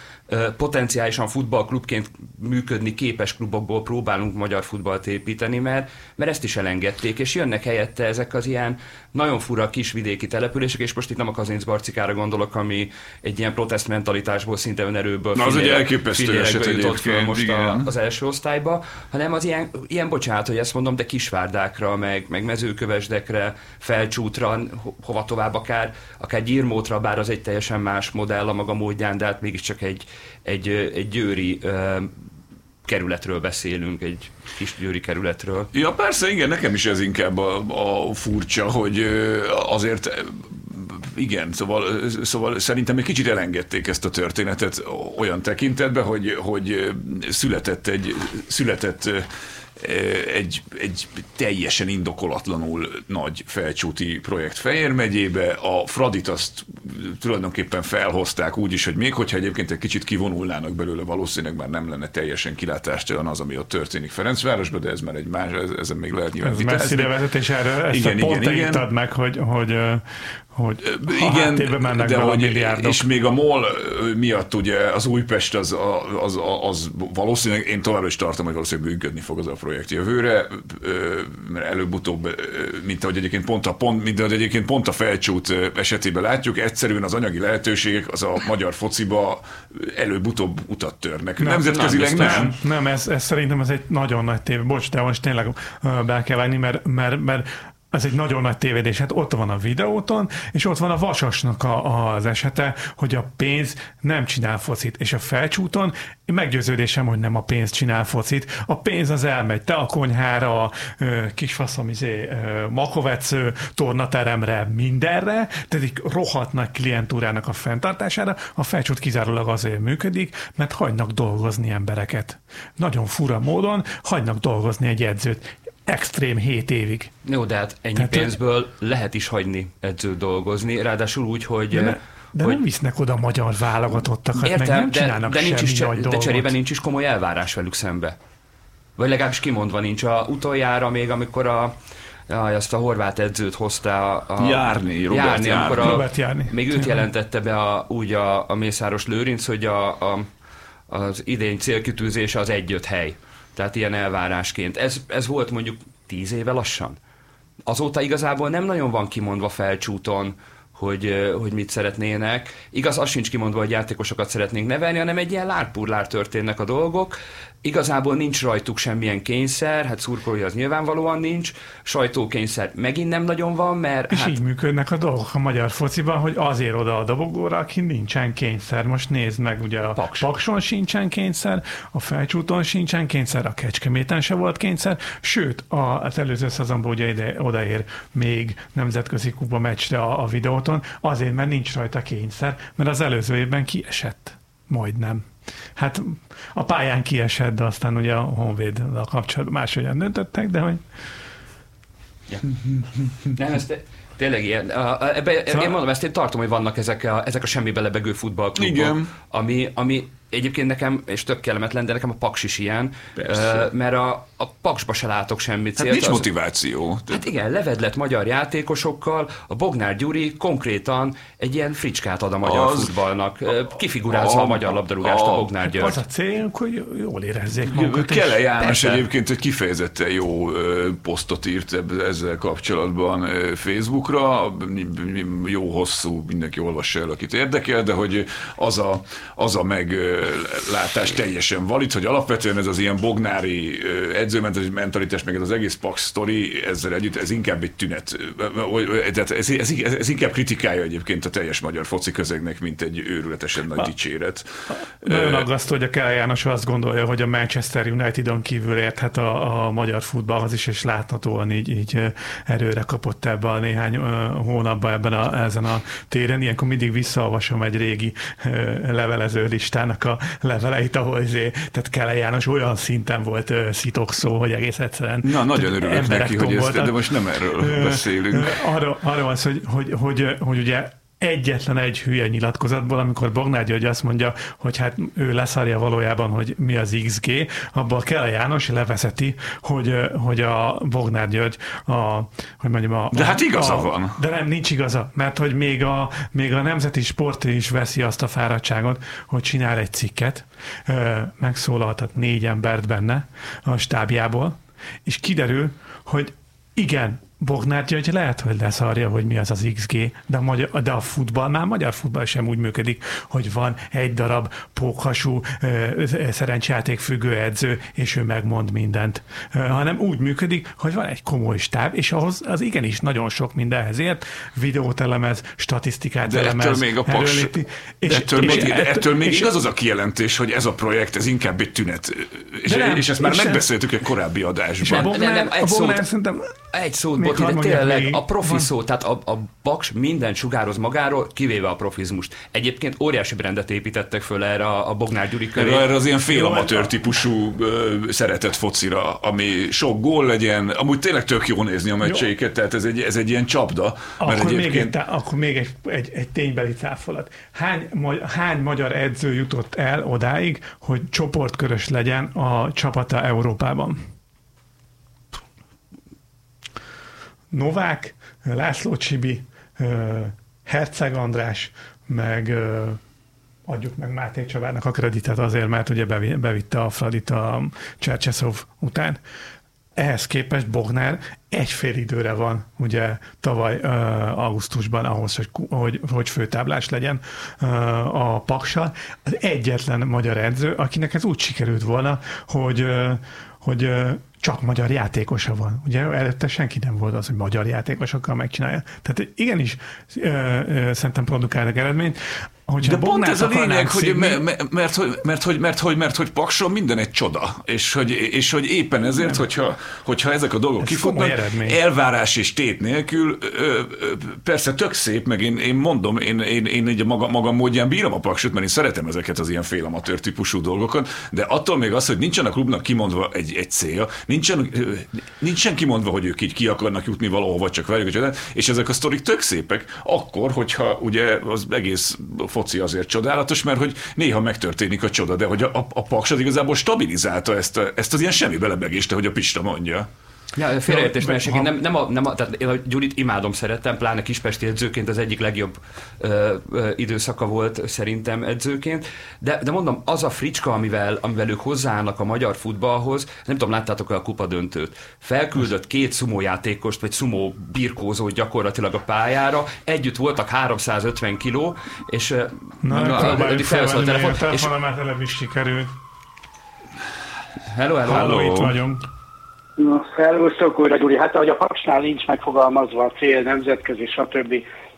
potenciálisan futballklubként működni képes klubokból próbálunk magyar futballt építeni, mert, mert ezt is elengedték, és jönnek helyette ezek az ilyen nagyon fura kisvidéki települések, és most itt nem a Kazincbarcikára gondolok, ami egy ilyen protest mentalitásból, szinte önerőből Na, az egy elképesztő eset jutott föl most a, az első osztályba, hanem az ilyen, ilyen bocsánat, hogy ezt mondom, de kisvárdákra, meg, meg mezőkövesdekre, felcsútra, hova tovább, akár, akár gyírmótra, bár az egy teljesen más modell a maga módján, de hát mégiscsak egy, egy, egy győri kerületről beszélünk, egy kis győri kerületről. Ja persze, igen, nekem is ez inkább a, a furcsa, hogy azért igen, szóval, szóval szerintem egy kicsit elengedték ezt a történetet olyan tekintetben, hogy, hogy született egy, született egy, egy teljesen indokolatlanul nagy felcsúti projekt Fejér megyébe. A Fradit azt tulajdonképpen felhozták úgy is, hogy még hogyha egyébként egy kicsit kivonulnának belőle, valószínűleg már nem lenne teljesen kilátástalan az, ami ott történik Ferencvárosban, de ez már egy más, ezen még lehet nyilván Ez vitázni. messzire vezet, és erről ezt Igen, a pont igen, igen. meg, hogy, hogy, hogy a Igen, mennek de hogy, milliárdok. és még a MOL miatt ugye az Újpest az, az, az, az valószínűleg, én továbbra is tartom, hogy valószínűleg működni fog az a projekt jövőre, mert előbb-utóbb, mint ahogy egyébként pont a, pont, mint ahogy egyébként pont a felcsút esetében látjuk, egyszerűen az anyagi lehetőségek az a magyar fociba előbb-utóbb utat törnek. Nem, Nemzetközileg nem, nem. Nem, ez, ez szerintem ez egy nagyon nagy tévé. Bocs, de most tényleg be kell vágni, mert, mert, mert ez egy nagyon nagy tévedés. Hát ott van a videóton, és ott van a Vasasnak a, az esete, hogy a pénz nem csinál focit. És a felcsúton meggyőződésem, hogy nem a pénz csinál focit. A pénz az elmegy. Te a konyhára, a kisfaszom, izé, makovec tornateremre, mindenre, tehát egy rohadt nagy klientúrának a fenntartására. A felcsút kizárólag azért működik, mert hagynak dolgozni embereket. Nagyon fura módon hagynak dolgozni egy edzőt. Extrém 7 évig. Jó, de hát ennyi Tehát- pénzből lehet is hagyni edzőt dolgozni, ráadásul úgy, hogy... De, ne, de hogy nem visznek oda magyar válogatottakat, meg Értem, nem de, csinálnak de, nincs is, nagy cse- de dolgot. cserében nincs is komoly elvárás velük szembe. Vagy legalábbis kimondva nincs. A utoljára még, amikor a Jaj, azt a horvát edzőt hozta a... Járni, Robert Járni, Járni. amikor a, Robert Járni. Még őt jelentette be a, úgy a, a Mészáros Lőrinc, hogy a, a, az idény célkitűzése az egy-öt hely. Tehát ilyen elvárásként. Ez, ez volt mondjuk tíz éve lassan. Azóta igazából nem nagyon van kimondva felcsúton, hogy, hogy mit szeretnének. Igaz, az sincs kimondva, hogy játékosokat szeretnénk nevelni, hanem egy ilyen lárpurlár történnek a dolgok. Igazából nincs rajtuk semmilyen kényszer, hát szurkolói az nyilvánvalóan nincs, sajtókényszer megint nem nagyon van, mert És hát így működnek a dolgok a magyar fociban, hogy azért oda a dobogóra, aki nincsen kényszer. Most nézd meg, ugye a Paks. Pakson sincsen kényszer, a Felcsúton sincsen kényszer, a Kecskeméten se volt kényszer, sőt, a- az előző szezonban ugye ide, odaér még nemzetközi kuba meccsre a, a videóton, azért, mert nincs rajta kényszer, mert az előző évben kiesett. Majdnem. Hát a pályán kiesett, de aztán ugye a Honvéd a kapcsolatban máshogyan döntöttek, de hogy Nem, ez te, tényleg ilyen. Ebbe, Szóval- én mondom, ezt én tartom, hogy vannak ezek a, ezek a semmibe lebegő futballklubok. Igen. Ami, ami egyébként nekem, és tök kellemetlen, de nekem a Paks is ilyen, Persze. mert a, a Paksba se látok semmi Hát nincs az- motiváció. Hát igen, levedlet magyar játékosokkal, a Bognár Gyuri konkrétan egy ilyen fricskát ad a magyar Az- az, futballnak, kifigurázza a, a- magyar labdarúgást a, a- Bognár az György. a célunk, hogy jól érezzék magukat. és- Kele János Persze. egyébként egy kifejezetten jó posztot írt ezzel kapcsolatban Facebookra, jó hosszú, mindenki olvassa el, akit érdekel, de hogy az a, az a meglátás teljesen valid, hogy alapvetően ez az ilyen bognári ö, edzőmentalitás, meg ez az egész Pax sztori, ezzel együtt, ez inkább egy tünet. Tehát ez, ez, ez, ez inkább kritikája egyébként a teljes magyar foci közegnek, mint egy őrületesen nagy dicséret. Nagyon aggasztó, hogy a Kell János azt gondolja, hogy a Manchester United-on kívül érthet a, a magyar futballhoz is, és láthatóan így, így erőre kapott ebbe a néhány hónapban ebben a, ezen a téren. Ilyenkor mindig visszaolvasom egy régi levelező listának a leveleit, ahol izé, tehát Kell János olyan szinten volt ö, szitokszó, hogy egész egyszerűen Na, nagyon örülök neki, hogy ezt, de most nem erről beszélünk. ö, Arra, az, hogy, hogy, hogy, hogy ugye egyetlen egy hülye nyilatkozatból, amikor Bognár György azt mondja, hogy hát ő leszarja valójában, hogy mi az XG, abból kell János levezeti, hogy, hogy a Bognár György a, hogy mondjam, a, De hát igaza a, van. De nem, nincs igaza, mert hogy még a, még a nemzeti sport is veszi azt a fáradtságot, hogy csinál egy cikket, megszólaltat négy embert benne a stábjából, és kiderül, hogy igen, Bognár György lehet, hogy leszarja, hogy mi az az XG, de a, magyar, de a futball, már a magyar futball sem úgy működik, hogy van egy darab pókhasú szerencsejáték függő edző, és ő megmond mindent, ö, hanem úgy működik, hogy van egy komoly stáb, és ahhoz az igenis nagyon sok mindenhez ért, videót elemez, statisztikát De elemez, ettől még a paks, erőléti- de ettől, még, de ettől még és- igaz az a kijelentés, hogy ez a projekt, ez inkább egy tünet. És, De nem, és ezt már és- megbeszéltük egy korábbi és a adásban. Nem, Bognár, nem, egy a Bognár szót- szerintem Egy szót, Boti, de tényleg a profi szó, tehát a, a Baks minden sugároz magáról, kivéve a profizmust. Egyébként óriási brendet építettek föl erre a, a Bognár Gyuri köré. Erre az ilyen félamatőr típusú ö, szeretett focira, ami sok gól legyen, amúgy tényleg tök jó nézni a meccseiket, tehát ez egy, ez egy ilyen csapda. Akkor, mert egyébként... még, egy, akkor még egy, egy, egy ténybeli cáfolat. Hány, hány magyar edző jutott el odáig, hogy csoportkörös legyen a csapata Európában? Novák, László Csibi, Herceg András, meg adjuk meg Máté Csabának a kreditet azért, mert ugye bevitte a Fradit a Csercseszov után. Ehhez képest Bognár egy fél időre van ugye tavaly uh, augusztusban ahhoz, hogy, hogy, hogy főtáblás legyen uh, a Paksal. Az egyetlen magyar edző, akinek ez úgy sikerült volna, hogy, uh, hogy csak magyar játékosa van. Ugye előtte senki nem volt az, hogy magyar játékosokkal megcsinálja. Tehát igenis ö, ö, szerintem produkálnak eredményt. Hogyha De pont ez a lényeg, hogy mert, mert, mert, hogy, mert, hogy, mert, hogy, mert hogy Pakson minden egy csoda, és hogy, és hogy éppen ezért, hogyha, hogyha ezek a dolgok ez kifutnak, elvárás és tét nélkül, ö, ö, persze tök szép, meg én, én mondom, én, én, én így a maga, magam módján bírom a Paksot, mert én szeretem ezeket az ilyen félamatőr típusú dolgokat, de attól még az, hogy nincsen a klubnak kimondva egy, egy célja, nincsen, nincsen kimondva, hogy ők így ki akarnak jutni valahova, csak várjuk, és ezek a sztorik tök szépek, akkor, hogyha ugye az egész foci azért csodálatos, mert hogy néha megtörténik a csoda, de hogy a, a, a Paks az igazából stabilizálta ezt, a, ezt az ilyen semmi belebegést, hogy a Pista mondja. Ja, félreértés, mert ha... nem, nem, a, nem a, tehát én a Gyurit imádom, szeretem, pláne kispesti edzőként az egyik legjobb ö, ö, időszaka volt szerintem edzőként, de, de mondom, az a fricska, amivel, amivel ők hozzáállnak a magyar futballhoz, nem tudom, láttátok-e a kupa döntőt, felküldött két szumó játékost, vagy szumó birkózót gyakorlatilag a pályára, együtt voltak 350 kiló, és Na, na, a, a, a, felszólt telefon, és... már is sikerült. Hello, hello, hello, itt vagyunk. Szervusztok újra, Gyuri. Hát ahogy a paksnál nincs megfogalmazva a cél, nemzetközi, stb.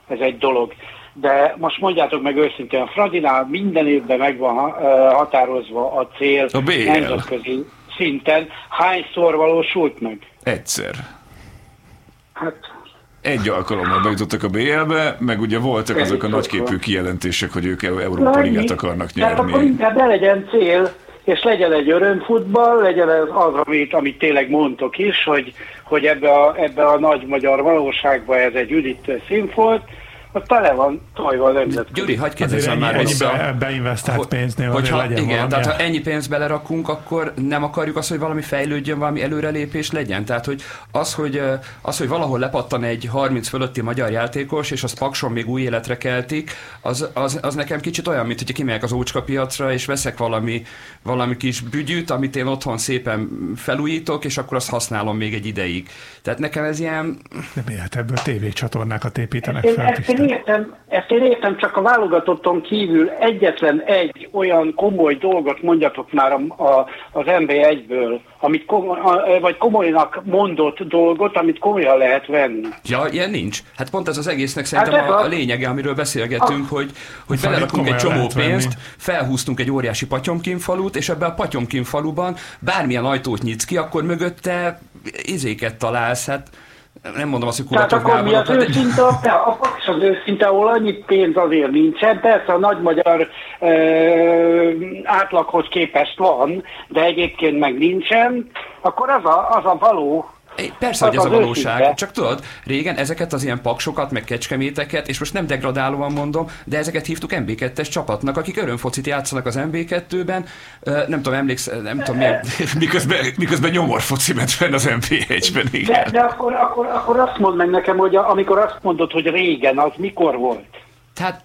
Ez egy dolog. De most mondjátok meg őszintén, a Fradinál minden évben meg van határozva a cél a nemzetközi szinten. Hányszor valósult meg? Egyszer. Hát egy alkalommal bejutottak a BL-be, meg ugye voltak azok a nagyképű kijelentések, hogy ők Európa Ligát akarnak nyerni. Tehát akkor inkább ne legyen cél, és legyen egy örömfutball, legyen ez az, amit, amit tényleg mondtok is, hogy, hogy ebbe, a, ebbe a nagy magyar valóságban ez egy üdítő színfolt, ott tele van tojva a nemzetközi. Gyuri, hagyd kérdezzem már vissza. Be, beinvestált pénznél hogyha, legyen Igen, valami. tehát ha ennyi pénzt belerakunk, akkor nem akarjuk azt, hogy valami fejlődjön, valami előrelépés legyen. Tehát, hogy az, hogy, az, hogy valahol lepattan egy 30 fölötti magyar játékos, és az pakson még új életre keltik, az, az, az nekem kicsit olyan, mint hogy kimegyek az ócska piacra, és veszek valami, valami kis bügyűt, amit én otthon szépen felújítok, és akkor azt használom még egy ideig. Tehát nekem ez ilyen... De miért ebből tévécsatornákat építenek fel? Ezt én, értem, ezt én értem, csak a válogatotton kívül egyetlen egy olyan komoly dolgot mondjatok már a, a, az MB1-ből, amit komoly, vagy komolynak mondott dolgot, amit komolyan lehet venni. Ja, ilyen nincs. Hát pont ez az egésznek szerintem hát a, a lényege, amiről beszélgetünk, a, hogy, hogy belerakunk egy csomó pénzt, felhúztunk egy óriási Patyomkin falut, és ebben a Patyomkin faluban bármilyen ajtót nyitsz ki, akkor mögötte izéket találsz, hát nem mondom azt, hogy Tehát akkor mi az őszinte, a, a paks az őszinte, ahol annyi pénz azért nincsen, persze a nagy magyar ö, átlaghoz képest van, de egyébként meg nincsen, akkor az a, az a való Persze, hogy ez a valóság. Őszinte. Csak tudod, régen ezeket az ilyen paksokat, meg kecskeméteket, és most nem degradálóan mondom, de ezeket hívtuk MB2-es csapatnak, akik örömfocit játszanak az MB2-ben. Nem tudom, emléksz, nem tudom milyen... (laughs) miközben, miközben nyomorfoci ment fenn az MB1-ben, igen. De, de akkor, akkor, akkor azt mondd meg nekem, hogy amikor azt mondod, hogy régen, az mikor volt? Tehát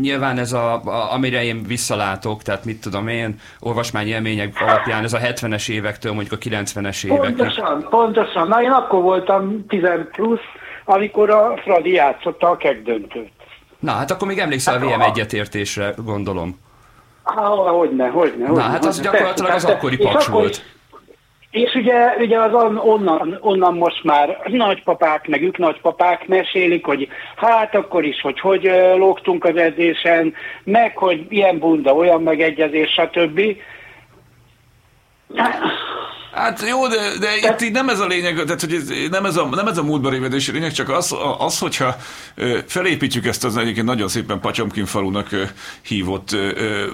nyilván ez, a, a, amire én visszalátok, tehát mit tudom én, olvasmány élmények alapján ez a 70-es évektől mondjuk a 90-es évek. Pontosan, pontosan. Na én akkor voltam 10 plusz, amikor a Fradi játszotta a döntőt. Na, hát akkor még emlékszel hát, a VM egyetértésre, gondolom. Há, hogyne, hogyne, hogyne. Na, hát az gyakorlatilag az akkori paks volt. És ugye, ugye az on, onnan, onnan most már nagypapák, meg ők nagypapák mesélik, hogy hát akkor is, hogy hogy lógtunk az edzésen, meg hogy ilyen bunda, olyan megegyezés, stb. Hát jó, de, de itt így nem ez a lényeg, tehát hogy ez, nem, ez a, nem ez a múltba révedési lényeg, csak az, az, hogyha felépítjük ezt az egyébként nagyon szépen Pacsomkin falunak hívott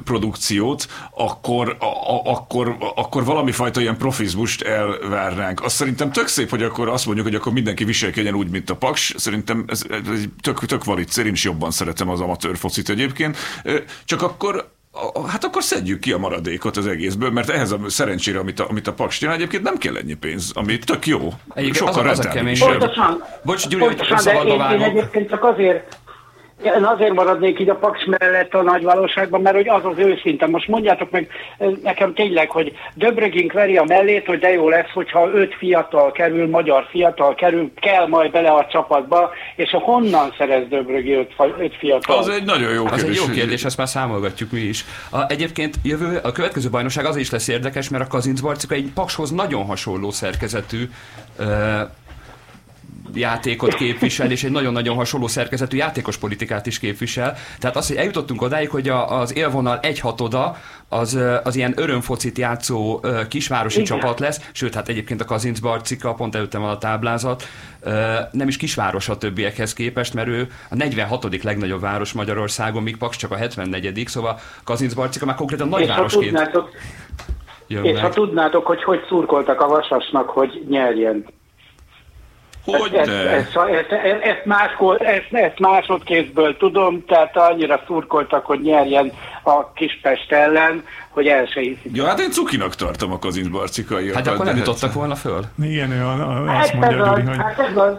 produkciót, akkor, a, akkor, akkor valami fajta ilyen profizmust elvárnánk. Azt szerintem tök szép, hogy akkor azt mondjuk, hogy akkor mindenki viselkedjen úgy, mint a Paks. Szerintem ez, ez tök, tök valid, én is jobban szeretem az amatőr focit egyébként. Csak akkor hát akkor szedjük ki a maradékot az egészből, mert ehhez a szerencsére, amit a, amit a Paks csinál, egyébként nem kell ennyi pénz, ami tök jó. Egyébként Sokkal az, az a kemény. Pontosan, Bocs, Gyuri, pontosan de én, én egyébként csak azért én azért maradnék így a Paks mellett a nagy valóságban, mert hogy az az őszinte. Most mondjátok meg nekem tényleg, hogy Döbrögink veri a mellét, hogy de jó lesz, hogyha öt fiatal kerül, magyar fiatal kerül, kell majd bele a csapatba, és a honnan szerez Döbrögi öt, öt fiatal? Az egy nagyon jó kérdés. Az egy jó kérdés, ezt már számolgatjuk mi is. A, egyébként jövő, a következő bajnokság az is lesz érdekes, mert a Kazincbarcika egy Pakshoz nagyon hasonló szerkezetű játékot képvisel, és egy nagyon-nagyon hasonló szerkezetű játékos politikát is képvisel. Tehát az, hogy eljutottunk odáig, hogy a, az élvonal egy hatoda az, az ilyen örömfocit játszó kisvárosi Igen. csapat lesz, sőt, hát egyébként a Kazinc Barcika, pont előttem van a táblázat, nem is kisváros a többiekhez képest, mert ő a 46. legnagyobb város Magyarországon, míg Paks csak a 74. Szóval Kazinc Barcika már konkrétan nagyvárosként. És ha és ha tudnátok, hogy hogy szurkoltak a Vasasnak, hogy nyerjen. Hogy ezt, ezt, ezt, ezt, ezt, máskor, ezt, ezt másodkézből tudom, tehát annyira szurkoltak, hogy nyerjen a Kispest ellen, hogy el se hiszik. Ja, hát én cukinak tartom a Kazinc barcikai. Hát akkor nem jutottak volna föl? Igen, ő a, a, azt hát mondja, Gyuri, hogy... Hát ez az.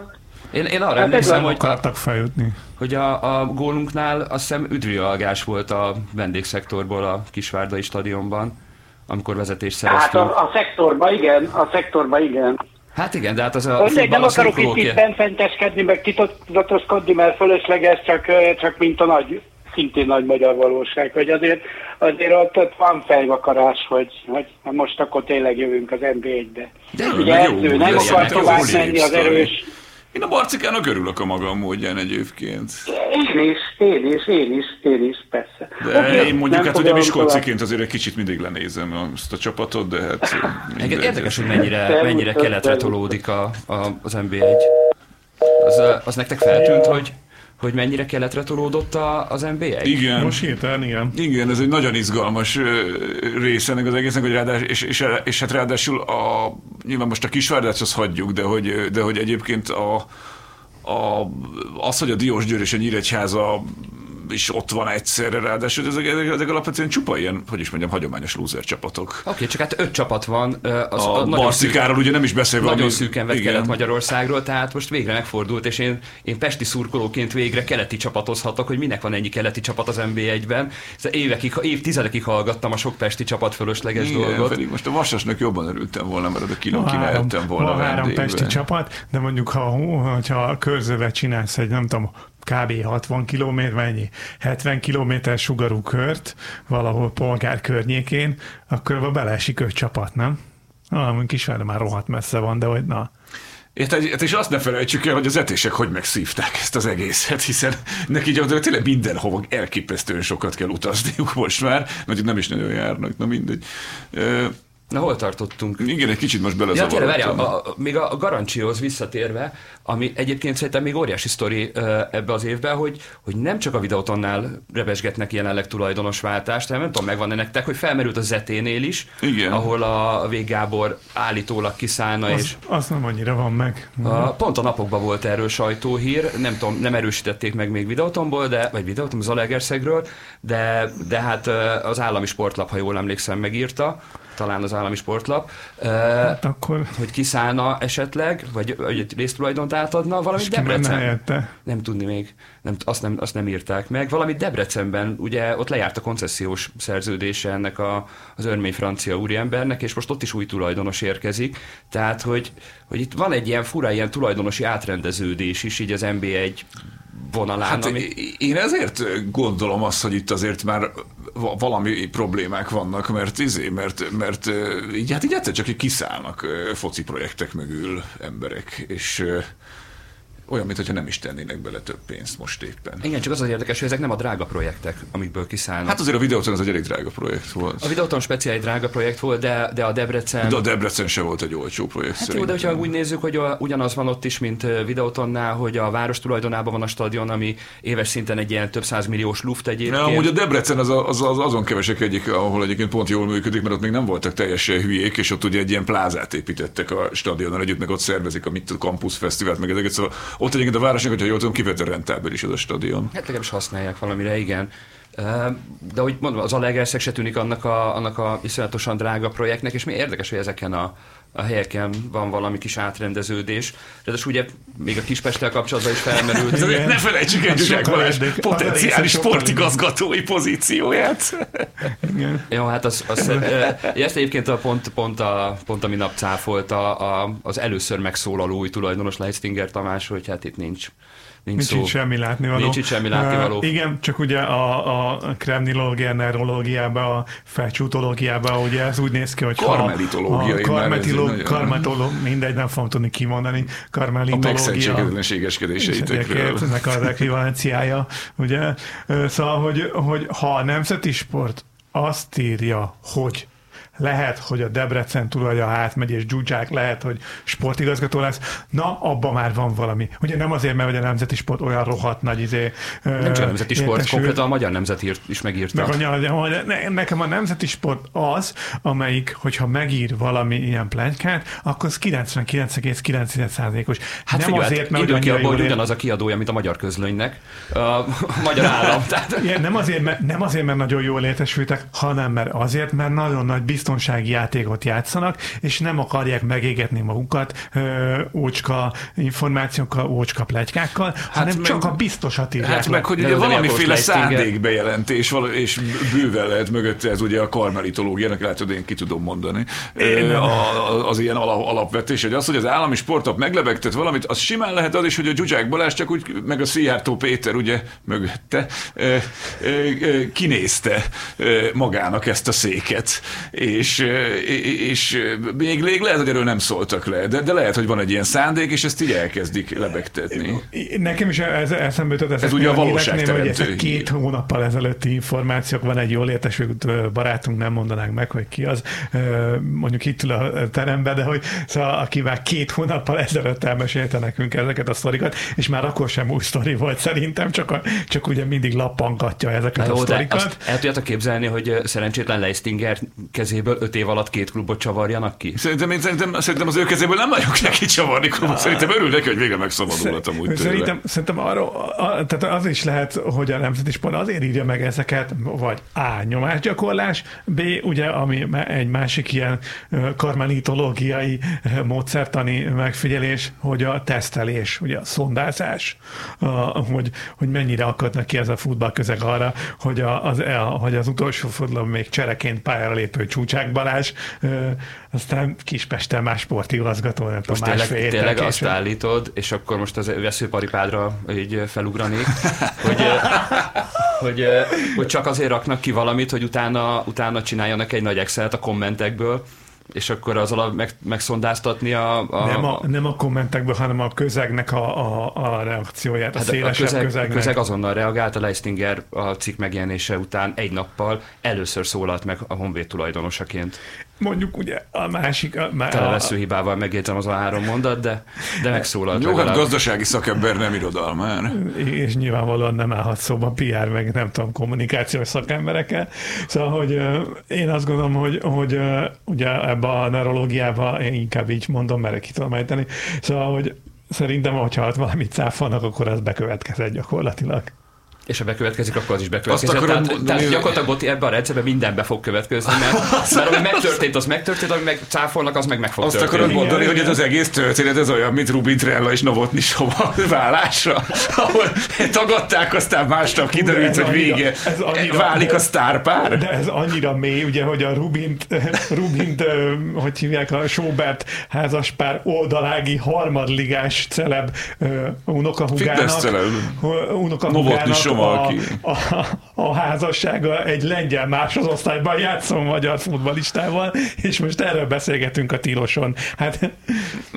Én, én arra hát emlékszem, hogy, akartak feljutni. hogy a, a gólunknál azt hiszem üdvrialgás volt a vendégszektorból a Kisvárdai stadionban, amikor vezetés szereztünk. Hát a, a szektorban igen, a szektorban igen. Hát igen, de hát az a... nem akarok itt, itt benfenteskedni, meg titokzatoskodni, mert fölösleges, csak, csak mint a nagy szintén nagy magyar valóság, hogy azért, azért ott, ott van fejvakarás, hogy, hogy most akkor tényleg jövünk az NBA-be. De Ugye jó, nem akar tovább menni az erős, én a Barcikának örülök a magam módján egyébként. Én is, én is, én is, én is, persze. Én mondjuk, hát ugye Miskolciként azért egy kicsit mindig lenézem azt a csapatot, de hát... Engem érdekes, hogy mennyire, mennyire keletre tolódik a, a, az NB1. Az, az nektek feltűnt, hogy hogy mennyire keletre tolódott az NBA? Igen. Most hirtelen, igen. Igen, ez egy nagyon izgalmas része ennek az egésznek, hogy ráadás, és, és, és, hát ráadásul a, nyilván most a kisvárdát azt hagyjuk, de hogy, de hogy egyébként a, a, az, hogy a Diós Győr és a Nyíregyháza is ott van egyszerre, ráadásul ezek, ezek, ezek alapvetően csupa ilyen, hogy is mondjam, hagyományos loser csapatok. Oké, okay, csak hát öt csapat van. Az, a, a Barcikáról ugye nem is beszélve. Nagyon szűken vett kelet Magyarországról, tehát most végre megfordult, és én, én pesti szurkolóként végre keleti csapatozhatok, hogy minek van ennyi keleti csapat az NB1-ben. Évekig, évtizedekig hallgattam a sok pesti csapat fölösleges Igen, dolgot. Pedig most a Vasasnak jobban örültem volna, mert a kiló kimehettem volna. Van három pesti csapat, de mondjuk ha, ha a körzővel csinálsz egy, nem tudom, kb. 60 km, mennyi, 70 km sugarú kört valahol polgár környékén, akkor abban beleesik öt csapat, nem? Valamint Kisvárda már rohadt messze van, de hogy na. Érted? És azt ne felejtsük el, hogy az etések hogy megszívták ezt az egészet, hiszen neki gyakorlatilag tényleg mindenhova elképesztően sokat kell utazniuk most már, mert nem is nagyon járnak, na mindegy. Na hol tartottunk? Igen, egy kicsit most belezavarodtam. Ja, tényleg, a, a, még a, a Garancsihoz visszatérve, ami egyébként szerintem még óriási sztori ebbe az évbe, hogy, hogy nem csak a videótonnál rebesgetnek jelenleg tulajdonos váltást, hanem nem tudom, megvan-e nektek, hogy felmerült a Zeténél is, Igen. ahol a Végábor állítólag kiszállna. Az, és az nem annyira van meg. A, pont a napokban volt erről sajtóhír, nem tudom, nem erősítették meg még videótomból, de, vagy videótom Zalegerszegről, de, de hát az állami sportlap, ha jól emlékszem, megírta, talán az állami sportlap, hát akkor... hogy kiszállna esetleg, vagy, vagy egy résztulajdont átadna, valamit Debrecen. Nem tudni még, nem, azt, nem, azt nem írták meg. Valamit Debrecenben, ugye ott lejárt a koncesziós szerződése ennek a, az örmény francia úriembernek, és most ott is új tulajdonos érkezik. Tehát, hogy, hogy itt van egy ilyen fura, ilyen tulajdonosi átrendeződés is, így az NBA1 vonalán. Hát ami... Én ezért gondolom azt, hogy itt azért már valami problémák vannak, mert izé, mert, mert így, hát így egyszer csak kiszállnak foci projektek mögül emberek, és olyan, mintha nem is tennének bele több pénzt most éppen. Igen, csak az az érdekes, hogy ezek nem a drága projektek, amikből kiszállnak. Hát azért a Videóton az egy elég drága projekt volt. A Videóton speciális drága projekt volt, de, de a Debrecen... De a Debrecen se volt egy olcsó projekt Hát jó, de hogyha úgy nézzük, hogy a, ugyanaz van ott is, mint Videótonnál, hogy a város tulajdonában van a stadion, ami éves szinten egy ilyen több milliós luft egyébként. Ja, amúgy a Debrecen az, az, az, azon kevesek egyik, ahol egyébként pont jól működik, mert ott még nem voltak teljesen hülyék, és ott ugye egy ilyen plázát építettek a stadionnal együtt, meg ott szervezik a, mit, a Campus Fesztivált, meg ezeket. Szóval ott egyébként a városnak, hogyha jól tudom, kifejezetten rentábil is az a stadion. Hát legalábbis használják valamire, igen. De hogy mondom, az Alegerszeg se tűnik annak a, annak a iszonyatosan drága projektnek, és mi érdekes, hogy ezeken a, a helyeken van valami kis átrendeződés. De ez ugye még a Kispesttel kapcsolatban is felmerült. Igen. ne felejtsük el Zsuzsák Balázs potenciális sportigazgatói pozícióját. Igen. Jó, hát az, az, ezt egyébként a pont, pont, a, pont a minap cáfolt a, az először megszólaló új tulajdonos Leitstinger Tamás, hogy hát itt nincs Nincs, nincs szó. itt semmi látnivaló. Nincs itt semmi látnivaló. Uh, igen, csak ugye a, a kremnilológia, neurológiában, a felcsútológiában, ugye ez úgy néz ki, hogy karmelitológia. A karmelitológia, karmelitológia, mindegy, nem fogom tudni kimondani. Karmelitológia. A megszentségellenségeskedéseitekről. Ennek az ekvivalenciája, ugye? Szóval, hogy, hogy ha a nemzeti sport azt írja, hogy lehet, hogy a Debrecen tulaja átmegy, és Zsuzsák lehet, hogy sportigazgató lesz, na, abban már van valami. Ugye nem azért, mert hogy a nemzeti sport olyan rohadt nagy izé, Nem csak a nemzeti sport, értesül. konkrétan a magyar nemzet is megírta. Meg a, ne, nekem a nemzeti sport az, amelyik, hogyha megír valami ilyen plegykát, akkor az 99,9%-os. Hát nem figyelj, azért, mert hogy abból, hogy ugyanaz a kiadója, mint a magyar közlönynek, a magyar állam. (laughs) Tehát... Igen, nem, azért, mert, nem azért, mert nagyon jól értesültek, hanem mert azért, mert nagyon nagy biztos biztonsági játékot játszanak, és nem akarják megégetni magukat ö, ócska információkkal, ócska plegykákkal, hát hanem meg, csak a biztosat írják Hát meg, hogy ugye valamiféle szándékbejelentés, és bőven lehet mögötte ez ugye a karmelitológiának, lehet, hogy én ki tudom mondani, én a, az ilyen alapvetés, hogy az, hogy az állami sportop meglebegtet valamit, az simán lehet az is, hogy a Zsuzsák Balázs csak úgy, meg a Szijjártó Péter ugye mögötte kinézte magának ezt a széket, és, és még, még lehet, hogy erről nem szóltak le, de, de lehet, hogy van egy ilyen szándék, és ezt így elkezdik lebegtetni. Nekem is ez eszembe jutott, ez ugye a valóság hogy ezek két hónappal ezelőtti információk, van egy jól értesült barátunk, nem mondanánk meg, hogy ki az, mondjuk itt ül a teremben, de hogy szóval, aki már két hónappal ezelőtt elmesélte nekünk ezeket a sztorikat, és már akkor sem új sztori volt szerintem, csak, a, csak ugye mindig lappangatja ezeket a sztorikat. El tudjátok képzelni, hogy szerencsétlen Leistinger kezéből kezéből öt év alatt két klubot csavarjanak ki? Szerintem, én szerintem, szerintem az ő kezéből nem nagyon neki csavarni klubot. Szerintem örül neki, hogy végre megszabadulhat amúgy Szerintem, szerintem arra, a, tehát az is lehet, hogy a Nemzeti Sport azért írja meg ezeket, vagy A. nyomásgyakorlás, B. ugye, ami egy másik ilyen karmelitológiai módszertani megfigyelés, hogy a tesztelés, ugye a szondázás, a, hogy, hogy mennyire akadnak ki ez a futballközeg arra, hogy, a, az, a, hogy az utolsó fordulóban még csereként pályára lépő csúcsák Deák Balázs, aztán Kispesten más sportigazgató, nem tudom, másfél tényleg azt állítod, és akkor most az veszőparipádra így felugranék, (laughs) hogy, hogy, hogy csak azért raknak ki valamit, hogy utána, utána csináljanak egy nagy excel a kommentekből, és akkor az alap meg, megszondáztatni a, a, nem, a... Nem a kommentekből, hanem a közegnek a, a, a reakcióját, a hát szélesebb a közeg, közegnek. közeg azonnal reagált, a Leistinger a cikk megjelenése után egy nappal először szólalt meg a Honvéd tulajdonosaként mondjuk ugye a másik... A, a, Televesző hibával megjegyzem az a három mondat, de, de megszólalt. Jó, hát gazdasági szakember nem irodalmár. És nyilvánvalóan nem állhat szóban PR, meg nem tudom, kommunikációs szakemberekkel. Szóval, hogy én azt gondolom, hogy, hogy ugye ebbe a neurológiába, én inkább így mondom, mert ki tudom ejteni, szóval, hogy szerintem, hogyha valamit cáfolnak, akkor az bekövetkezett gyakorlatilag. És ha bekövetkezik, akkor az is bekövetkezik. Azt tehát, mondani, tehát gyakorlatilag Boti ebben a rendszerben minden be fog következni, mert, (laughs) mert ami megtörtént, az megtörtént, ami meg cáfolnak, az meg meg fog Azt történni. akarod mondani, hogy ez az egész történet, ez olyan, mint Rubin Trella és Novotny Sova (laughs) válása, ahol tagadták, aztán másnap kiderült, hogy vége. Ez annyira, válik a sztárpár. De ez annyira mély, ugye, hogy a Rubint, (laughs) Rubint hogy hívják, a Schobert házaspár oldalági harmadligás celeb unokahugának, unokahugának a, a, a házassága egy lengyel másodosztályban játszó magyar futbalistával, és most erről beszélgetünk a Tiloson. Hát,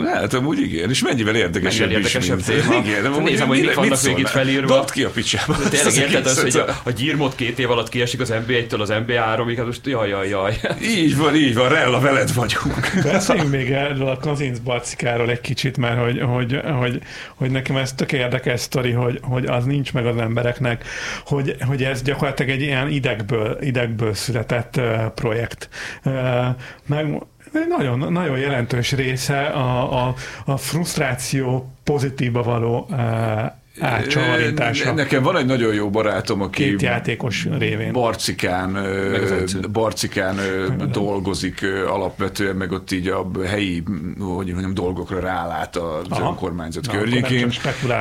hát amúgy igen, és mennyivel érdekesebb, mennyivel érdekesebb is, téma. (laughs) Igen, de Nézem, hogy mik vannak még itt felírva. Dobd ki a picsába. Tényleg érted az, hogy a, a gyírmot két év alatt kiesik az NBA-től az NBA 3 hát most jaj, jaj, jaj. Így van, így van, Rella, veled vagyunk. Beszéljünk még erről a Kazinc Barcikáról egy kicsit, mert hogy, hogy, hogy, hogy nekem ez tök érdekes sztori, hogy, hogy az nincs meg az embereknek, hogy, hogy ez gyakorlatilag egy ilyen idegből, idegből született projekt. Meg nagyon, nagyon jelentős része a, a, a frusztráció pozitívba való átcsavarítása. Nekem van egy nagyon jó barátom, aki Két játékos révén. Barcikán, Barcikán dolgozik alapvetően, meg ott így a helyi hogy mondjam, dolgokra rálát az Aha. önkormányzat Na, környékén.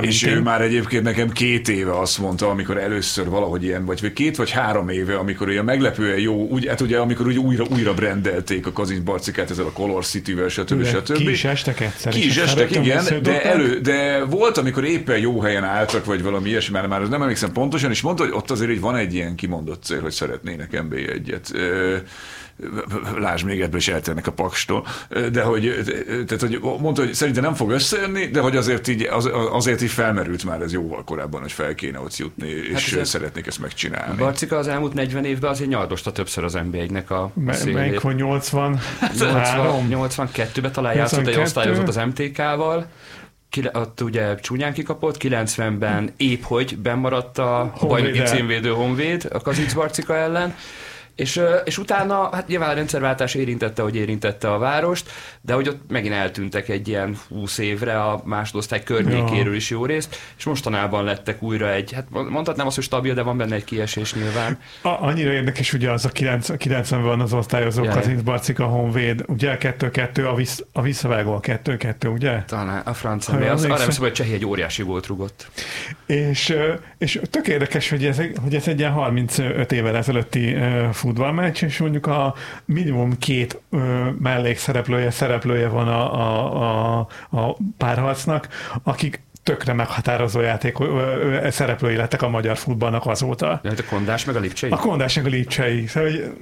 És ő már egyébként nekem két éve azt mondta, amikor először valahogy ilyen, vagy két vagy három éve, amikor olyan meglepően jó, úgy, hát ugye amikor úgy újra, újra brendelték a Kazinc Barcikát ezzel a Color City-vel, stb. stb. Ki is estek egyszer. Ki is estek, igen, de, elő, de volt, amikor éppen jó helyen álltak, vagy valami ilyesmi, már, már nem emlékszem pontosan, és mondta, hogy ott azért így van egy ilyen kimondott cél, hogy szeretnének nb egyet. Lásd még ebből is eltennek a pakstól, de hogy, tehát, hogy mondta, hogy szerintem nem fog összejönni, de hogy azért így, az, azért így felmerült már ez jóval korábban, hogy fel kéne ott jutni, és hát szeretnék ezt megcsinálni. Barcika az elmúlt 40 évben azért nyaldosta többször az NBA-nek a Melyik hogy 80? 80 82-ben talán játszott egy osztályozott az MTK-val, ott ugye csúnyán kikapott, 90-ben épp hogy bemaradt a bajnoki címvédő Honvéd a Kazic Barcika ellen, és, és utána, hát nyilván a rendszerváltás érintette, hogy érintette a várost, de hogy ott megint eltűntek egy ilyen 20 évre a másodosztály környékéről is jó részt, és mostanában lettek újra egy, hát mondhatnám azt, hogy stabil, de van benne egy kiesés nyilván. A, annyira érdekes, ugye az a 90, van az osztályozó yeah. Kazinc Barcika Honvéd, ugye 2-2, a, visz, a visszavágó a 2-2, ugye? Talán a francia, az, arra nem szabad, hogy Csehi egy óriási volt rugott. És, és tök érdekes, hogy ez, hogy ez egy ilyen 35 évvel ezelőtti futballmeccs, és mondjuk a minimum két ö, mellékszereplője, szereplője van a, a, a, a párharcnak, akik tökre meghatározó játék ö, szereplői lettek a magyar futballnak azóta. De hát a Kondás meg a Lipcsei? A Kondás meg a Lipcsei. Szóval, hogy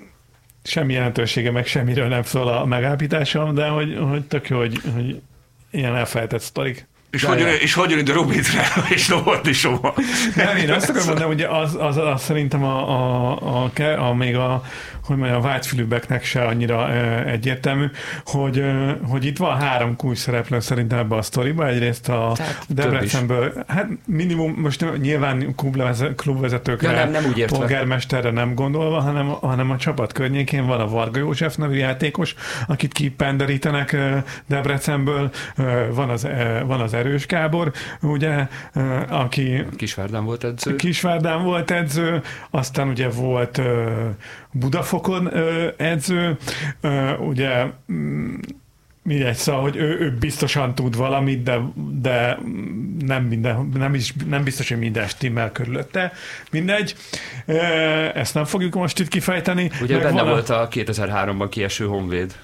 semmi jelentősége, meg semmiről nem szól a megállapításom, de hogy, hogy tök jó, hogy, hogy ilyen elfelejtett sztorik. És hogyan, és hogyan ide Robitra (laughs) és Novardi soha. Nem, én azt akarom mondani, hogy az, az, az, az szerintem a, a, a, a, a, még a, hogy mondjam, a vágyfülűbbeknek se annyira egyértelmű, hogy, hogy itt van három kulcs szereplő szerintem ebbe a sztoriba. Egyrészt a Tehát Debrecenből, hát minimum, most nyilván klubvezetőkre, ja, nem, nem úgy polgármesterre nem gondolva, hanem, hanem a csapat környékén van a Varga József nevű játékos, akit kipenderítenek Debrecenből, van az, van az Erős Gábor, ugye, aki... Kisvárdán volt edző. Kisvárdán volt edző, aztán ugye volt Budafokon edző, ugye mm, mindegy, szóval, hogy ő, ő biztosan tud valamit, de, de nem, minden, nem, is, nem biztos, hogy minden stimmel körülötte. Mindegy, ezt nem fogjuk most itt kifejteni. Ugye benne a... volt a 2003-ban kieső Honvéd.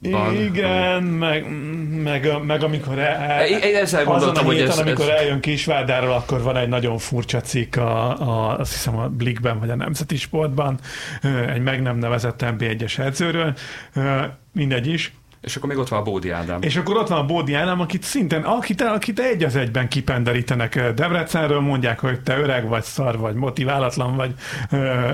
Van, Igen, meg, meg, meg amikor el, én, én ezzel azon a héten, hogy ez, amikor ez... eljön Kisvárdáról, akkor van egy nagyon furcsa cikk, a, a, azt hiszem a Blikben vagy a Nemzeti Sportban, egy meg nem nevezett NB1-es edzőről, mindegy is, és akkor még ott van a Bódi Ádám. És akkor ott van a Bódi Ádám, akit szintén, akit, akit egy az egyben kipenderítenek Debrecenről, mondják, hogy te öreg vagy, szar vagy, motiválatlan vagy,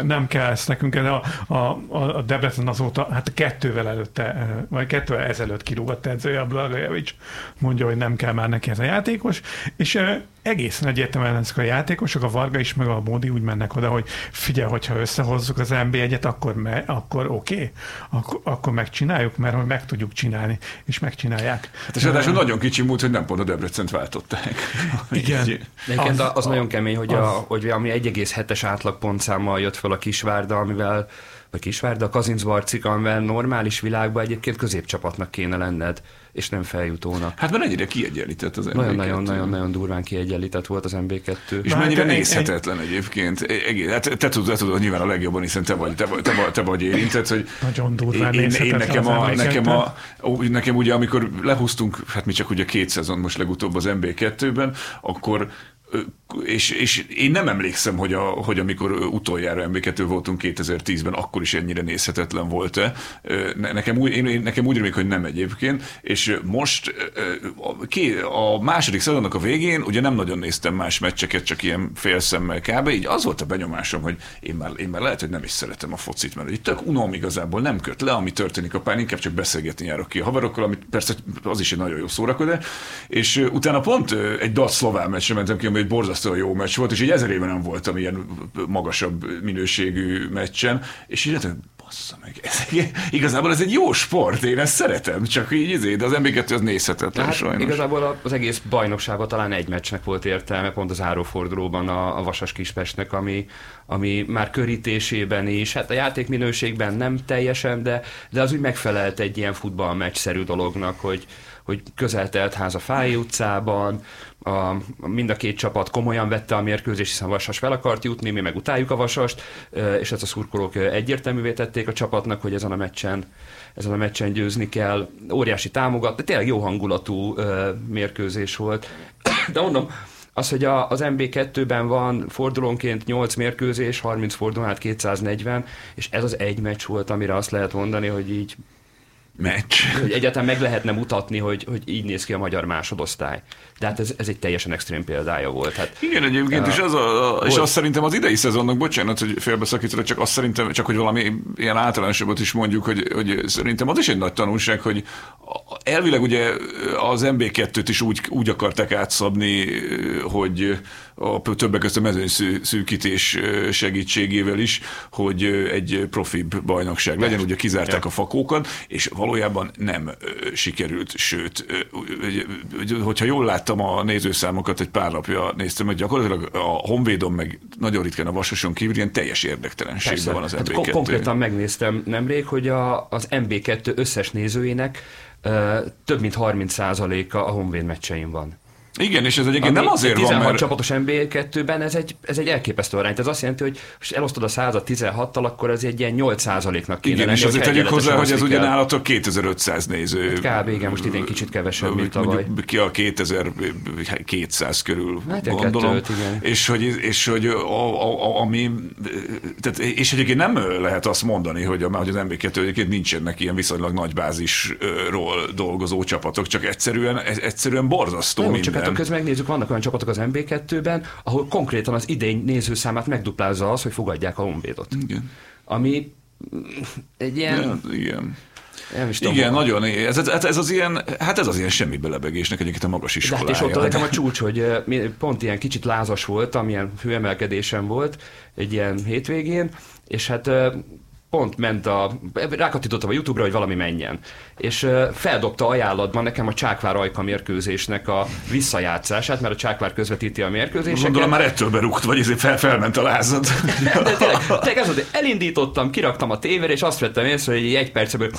nem kell ezt nekünk. A, a, a Debrecen azóta, hát kettővel előtte, vagy kettővel ezelőtt kirúgott edzője, a Blagajevics mondja, hogy nem kell már neki ez a játékos, és egészen egyértelműen ezek a játékosok, a Varga is, meg a Módi úgy mennek oda, hogy figyelj, hogyha összehozzuk az NB1-et, akkor, me, akkor oké, okay, akkor, akkor megcsináljuk, mert hogy meg tudjuk csinálni, és megcsinálják. Hát és ráadásul nagyon kicsi múlt, hogy nem pont a Debrecent váltották. (laughs) Igen. az, az, az nagyon kemény, hogy, az, a, hogy ami 1,7-es átlagpontszámmal jött fel a Kisvárda, amivel vagy Kisvárda, a Kazincbarcik, amivel normális világban egyébként középcsapatnak kéne lenned és nem feljutónak. Hát mert ennyire kiegyenlített az MB2. Nagyon-nagyon-nagyon durván kiegyenlített volt az MB2. És hát mennyire nézhetetlen egy, egyébként. Hát te, tudod, te tudod nyilván a legjobban, hiszen te vagy, te, vagy, te, vagy, te vagy érintett, hogy nagyon durván én, én nekem, a, nekem, a, nekem ugye, amikor lehúztunk, hát mi csak ugye két szezon most legutóbb az MB2-ben, akkor és, és én nem emlékszem, hogy, a, hogy amikor utoljára MB2 voltunk 2010-ben, akkor is ennyire nézhetetlen volt-e. Nekem úgy, én, nekem úgy rémlik, hogy nem egyébként, és most a második szezonnak a végén ugye nem nagyon néztem más meccseket, csak ilyen félszemmel kb. Így az volt a benyomásom, hogy én már, én már lehet, hogy nem is szeretem a focit, mert itt tök unom igazából nem köt le, ami történik a pályán, inkább csak beszélgetni járok ki a haverokkal, amit persze az is egy nagyon jó szórakozás, és utána pont egy dal szlován meccsre mentem ki, ami egy borzasztóan jó meccs volt, és így ezer éve nem voltam ilyen magasabb minőségű meccsen, és így bassza meg, ez, igazából ez egy jó sport, én ezt szeretem, csak így izé, de az MB2 az nézhetetlen hát sajnos. Igazából az egész bajnokságban talán egy meccsnek volt értelme, pont az árófordulóban a, a Vasas Kispestnek, ami, ami már körítésében is, hát a játékminőségben nem teljesen, de, de az úgy megfelelt egy ilyen futballmeccsszerű dolognak, hogy, hogy közel telt ház a Fáj utcában, a, mind a két csapat komolyan vette a mérkőzést, hiszen Vasas fel akart jutni, mi meg utáljuk a Vasast, és ezt a szurkolók egyértelművé tették a csapatnak, hogy ezen a meccsen, ezen a meccsen győzni kell. Óriási támogat, de tényleg jó hangulatú mérkőzés volt. De mondom, az, hogy a, az MB2-ben van fordulónként 8 mérkőzés, 30 fordulónát 240, és ez az egy meccs volt, amire azt lehet mondani, hogy így meccs. Hogy egyáltalán meg lehetne mutatni, hogy, hogy így néz ki a magyar másodosztály. De hát ez, ez egy teljesen extrém példája volt. Hát, Igen, egyébként, uh, és, az a, a, és azt szerintem az idei szezonnak, bocsánat, hogy félbeszakítok, csak azt szerintem, csak hogy valami ilyen általánosabbat is mondjuk, hogy, hogy szerintem az is egy nagy tanulság, hogy elvileg ugye az MB2-t is úgy, úgy akarták átszabni, hogy a többek között a mezőny szűkítés segítségével is, hogy egy profibb bajnokság legyen, ugye kizárták a fakókat, és valójában nem sikerült, sőt, hogyha jól láttam a nézőszámokat, egy pár napja néztem, hogy gyakorlatilag a Honvédon meg nagyon ritkán a Vasoson kívül ilyen teljes érdektelenségben Persze. van az MB2. Hát konkrétan megnéztem nemrég, hogy a, az MB2 összes nézőinek több mint 30%-a a Honvéd meccsein van. Igen, és ez egyébként nem azért 16 van, mert... csapatos NB2-ben ez egy, ez egy elképesztő arány. Ez azt jelenti, hogy most elosztod a százat 16-tal, akkor ez egy ilyen 8%-nak kéne Igen, lenni, és azért tegyük hozzá, hogy ez ugye nálatok 2500 néző. Hát kb. igen, most idén kicsit kevesebb, mint tavaly. Ki a 2200 körül hát gondolom. Kettőt, igen. És hogy, és hogy a, a, a, ami, tehát, és egyébként nem lehet azt mondani, hogy, a, hogy az MB2 egyébként nincsenek ilyen viszonylag nagy bázisról dolgozó csapatok, csak egyszerűen, egyszerűen borzasztó nem, minden. Csak hát közben megnézzük, vannak olyan csapatok az MB2-ben, ahol konkrétan az idény nézőszámát megduplázza az, hogy fogadják a Honvédot. Igen. Ami egy ilyen... Ja, igen. Nem is tudom, Igen, nagyon. Ez, ez, ez, az ilyen, hát ez az ilyen semmi belebegésnek egyébként a magas iskolája. De hát és ott nekem a (laughs) csúcs, hogy pont ilyen kicsit lázas volt, amilyen hőemelkedésem volt egy ilyen hétvégén, és hát pont ment a, rákattítottam a Youtube-ra, hogy valami menjen. És feldobta ajánlatban nekem a Csákvár Ajka mérkőzésnek a visszajátszását, mert a Csákvár közvetíti a mérkőzéseket. Gondolom már ettől berúgt, vagy ezért fel, felment a lázad. (laughs) De tényleg, tényleg az, hogy elindítottam, kiraktam a tévére, és azt vettem észre, hogy egy percben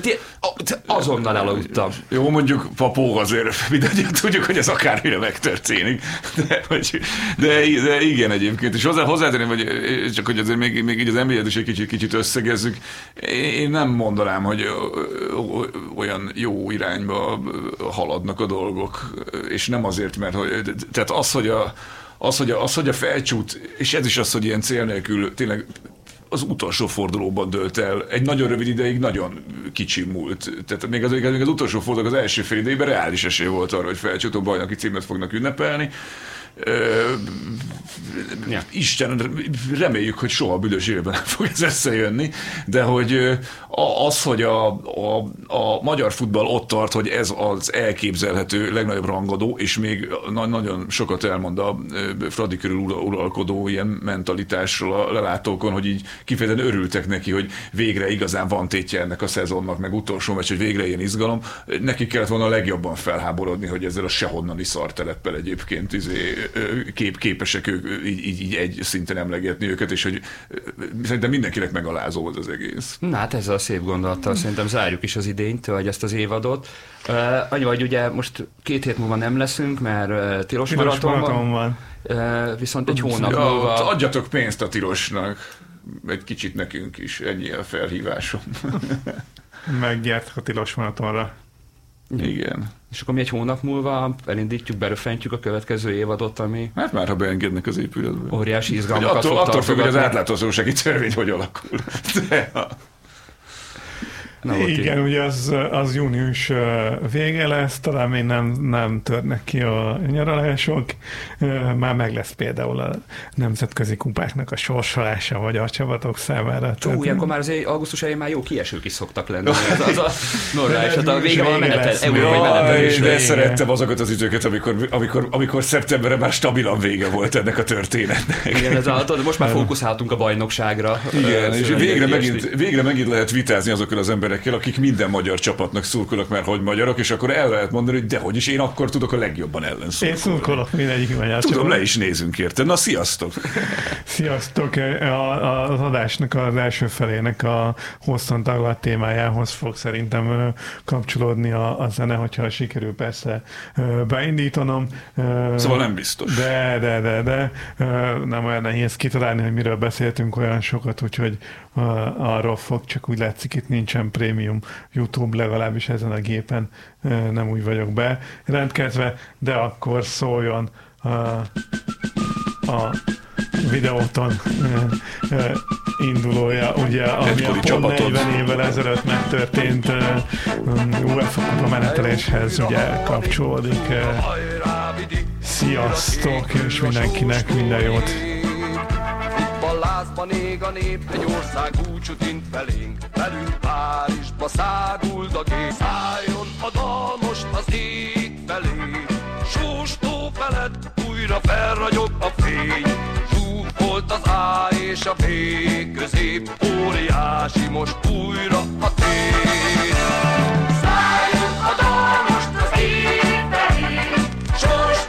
tehát azonnal elaludtam. Jó, mondjuk papó azért, (laughs) mindegy, tudjuk, hogy ez akármire megtörténik. De, vagy, de, de igen egyébként. És hozzá, hozzátenném, hogy csak hogy azért még, még így az nba is egy kicsit, kicsit összegezzük. Én nem mondanám, hogy olyan jó irányba haladnak a dolgok, és nem azért, mert hogy, tehát az, hogy a, az, hogy a, az, hogy a felcsút, és ez is az, hogy ilyen cél nélkül tényleg az utolsó fordulóban dölt el. Egy nagyon rövid ideig nagyon kicsi múlt. Tehát még az, még az utolsó fordulók az első fél idejében reális esély volt arra, hogy felcsútó bajnoki címet fognak ünnepelni. Ja. Isten, reméljük, hogy soha büdös évben nem fog ez összejönni, de hogy az, hogy a, a, a magyar futball ott tart, hogy ez az elképzelhető legnagyobb rangadó, és még na- nagyon sokat elmond a Fradi körül uralkodó ilyen mentalitásról a lelátókon, hogy így kifejezetten örültek neki, hogy végre igazán van tétje ennek a szezonnak, meg utolsó meccs, hogy végre ilyen izgalom. Neki kellett volna a legjobban felháborodni, hogy ezzel a sehonnani szarteleppel egyébként izé, kép, képesek ők így, így, így egy szinten emlegetni őket, és hogy szerintem mindenkinek megalázó volt az egész. Na hát ezzel a szép gondolattal szerintem zárjuk is az idényt, vagy ezt az évadot. Uh, annyi, vagy ugye most két hét múlva nem leszünk, mert uh, tilos, tilos maraton, maraton van. van. Uh, viszont egy hónap ja, múlva... Adjatok pénzt a tilosnak, egy kicsit nekünk is, ennyi a felhívásom. (laughs) Meggyert a tilos maratonra. Igen. És akkor mi egy hónap múlva elindítjuk, beröfentjük a következő évadot, ami... Hát már, ha beengednek az épületbe. Óriási izgalmakat attól, attól függ, hogy az átláthatósági törvény hogy alakul. (laughs) De, Na, Igen, ugye az, az június vége lesz, talán még nem, nem törnek ki a nyaralások, már meg lesz például a nemzetközi kupáknak a sorsolása, vagy a csapatok számára. Ó, ilyenkor már azért augusztus elején már jó kiesők is szoktak lenni. (laughs) Az, az a normális, hát a vége van a menetel, európai menetelés. De szerettem azokat az időket, amikor, amikor, amikor szeptemberre már stabilan vége volt ennek a történetnek. Igen, ez a, most már (laughs) fókuszáltunk a bajnokságra. Igen, és végre megint, végre megint lehet vitázni azokkal az emberekkel, emberekkel, akik minden magyar csapatnak szurkolnak, mert hogy magyarok, és akkor el lehet mondani, hogy dehogy is, én akkor tudok a legjobban ellen szurkolni. Én szurkolok mindegyik magyar Tudom, csapat. le is nézünk érte. Na, sziasztok! Sziasztok! A, az adásnak az első felének a hosszan taglalt témájához fog szerintem kapcsolódni a, a zene, hogyha sikerül persze beindítanom. Szóval nem biztos. De, de, de, de nem olyan nehéz kitalálni, hogy miről beszéltünk olyan sokat, úgyhogy arról fog, csak úgy látszik, itt nincsen prémium YouTube, legalábbis ezen a gépen nem úgy vagyok be rendkezve, de akkor szóljon a, a videóton indulója, ugye, ami a pont 40 évvel ezelőtt megtörtént UEFA kupa meneteléshez ugye kapcsolódik. Sziasztok, és mindenkinek minden jót! Lázban ég a nép, egy ország búcsút int felénk. Velünk Párizsba száguld a gép, szálljon a dal most az ég felé. Sóstó felett újra felragyog a fény, volt az A és a B közép, óriási most újra a tény. a csapat, mikor pályán a döntős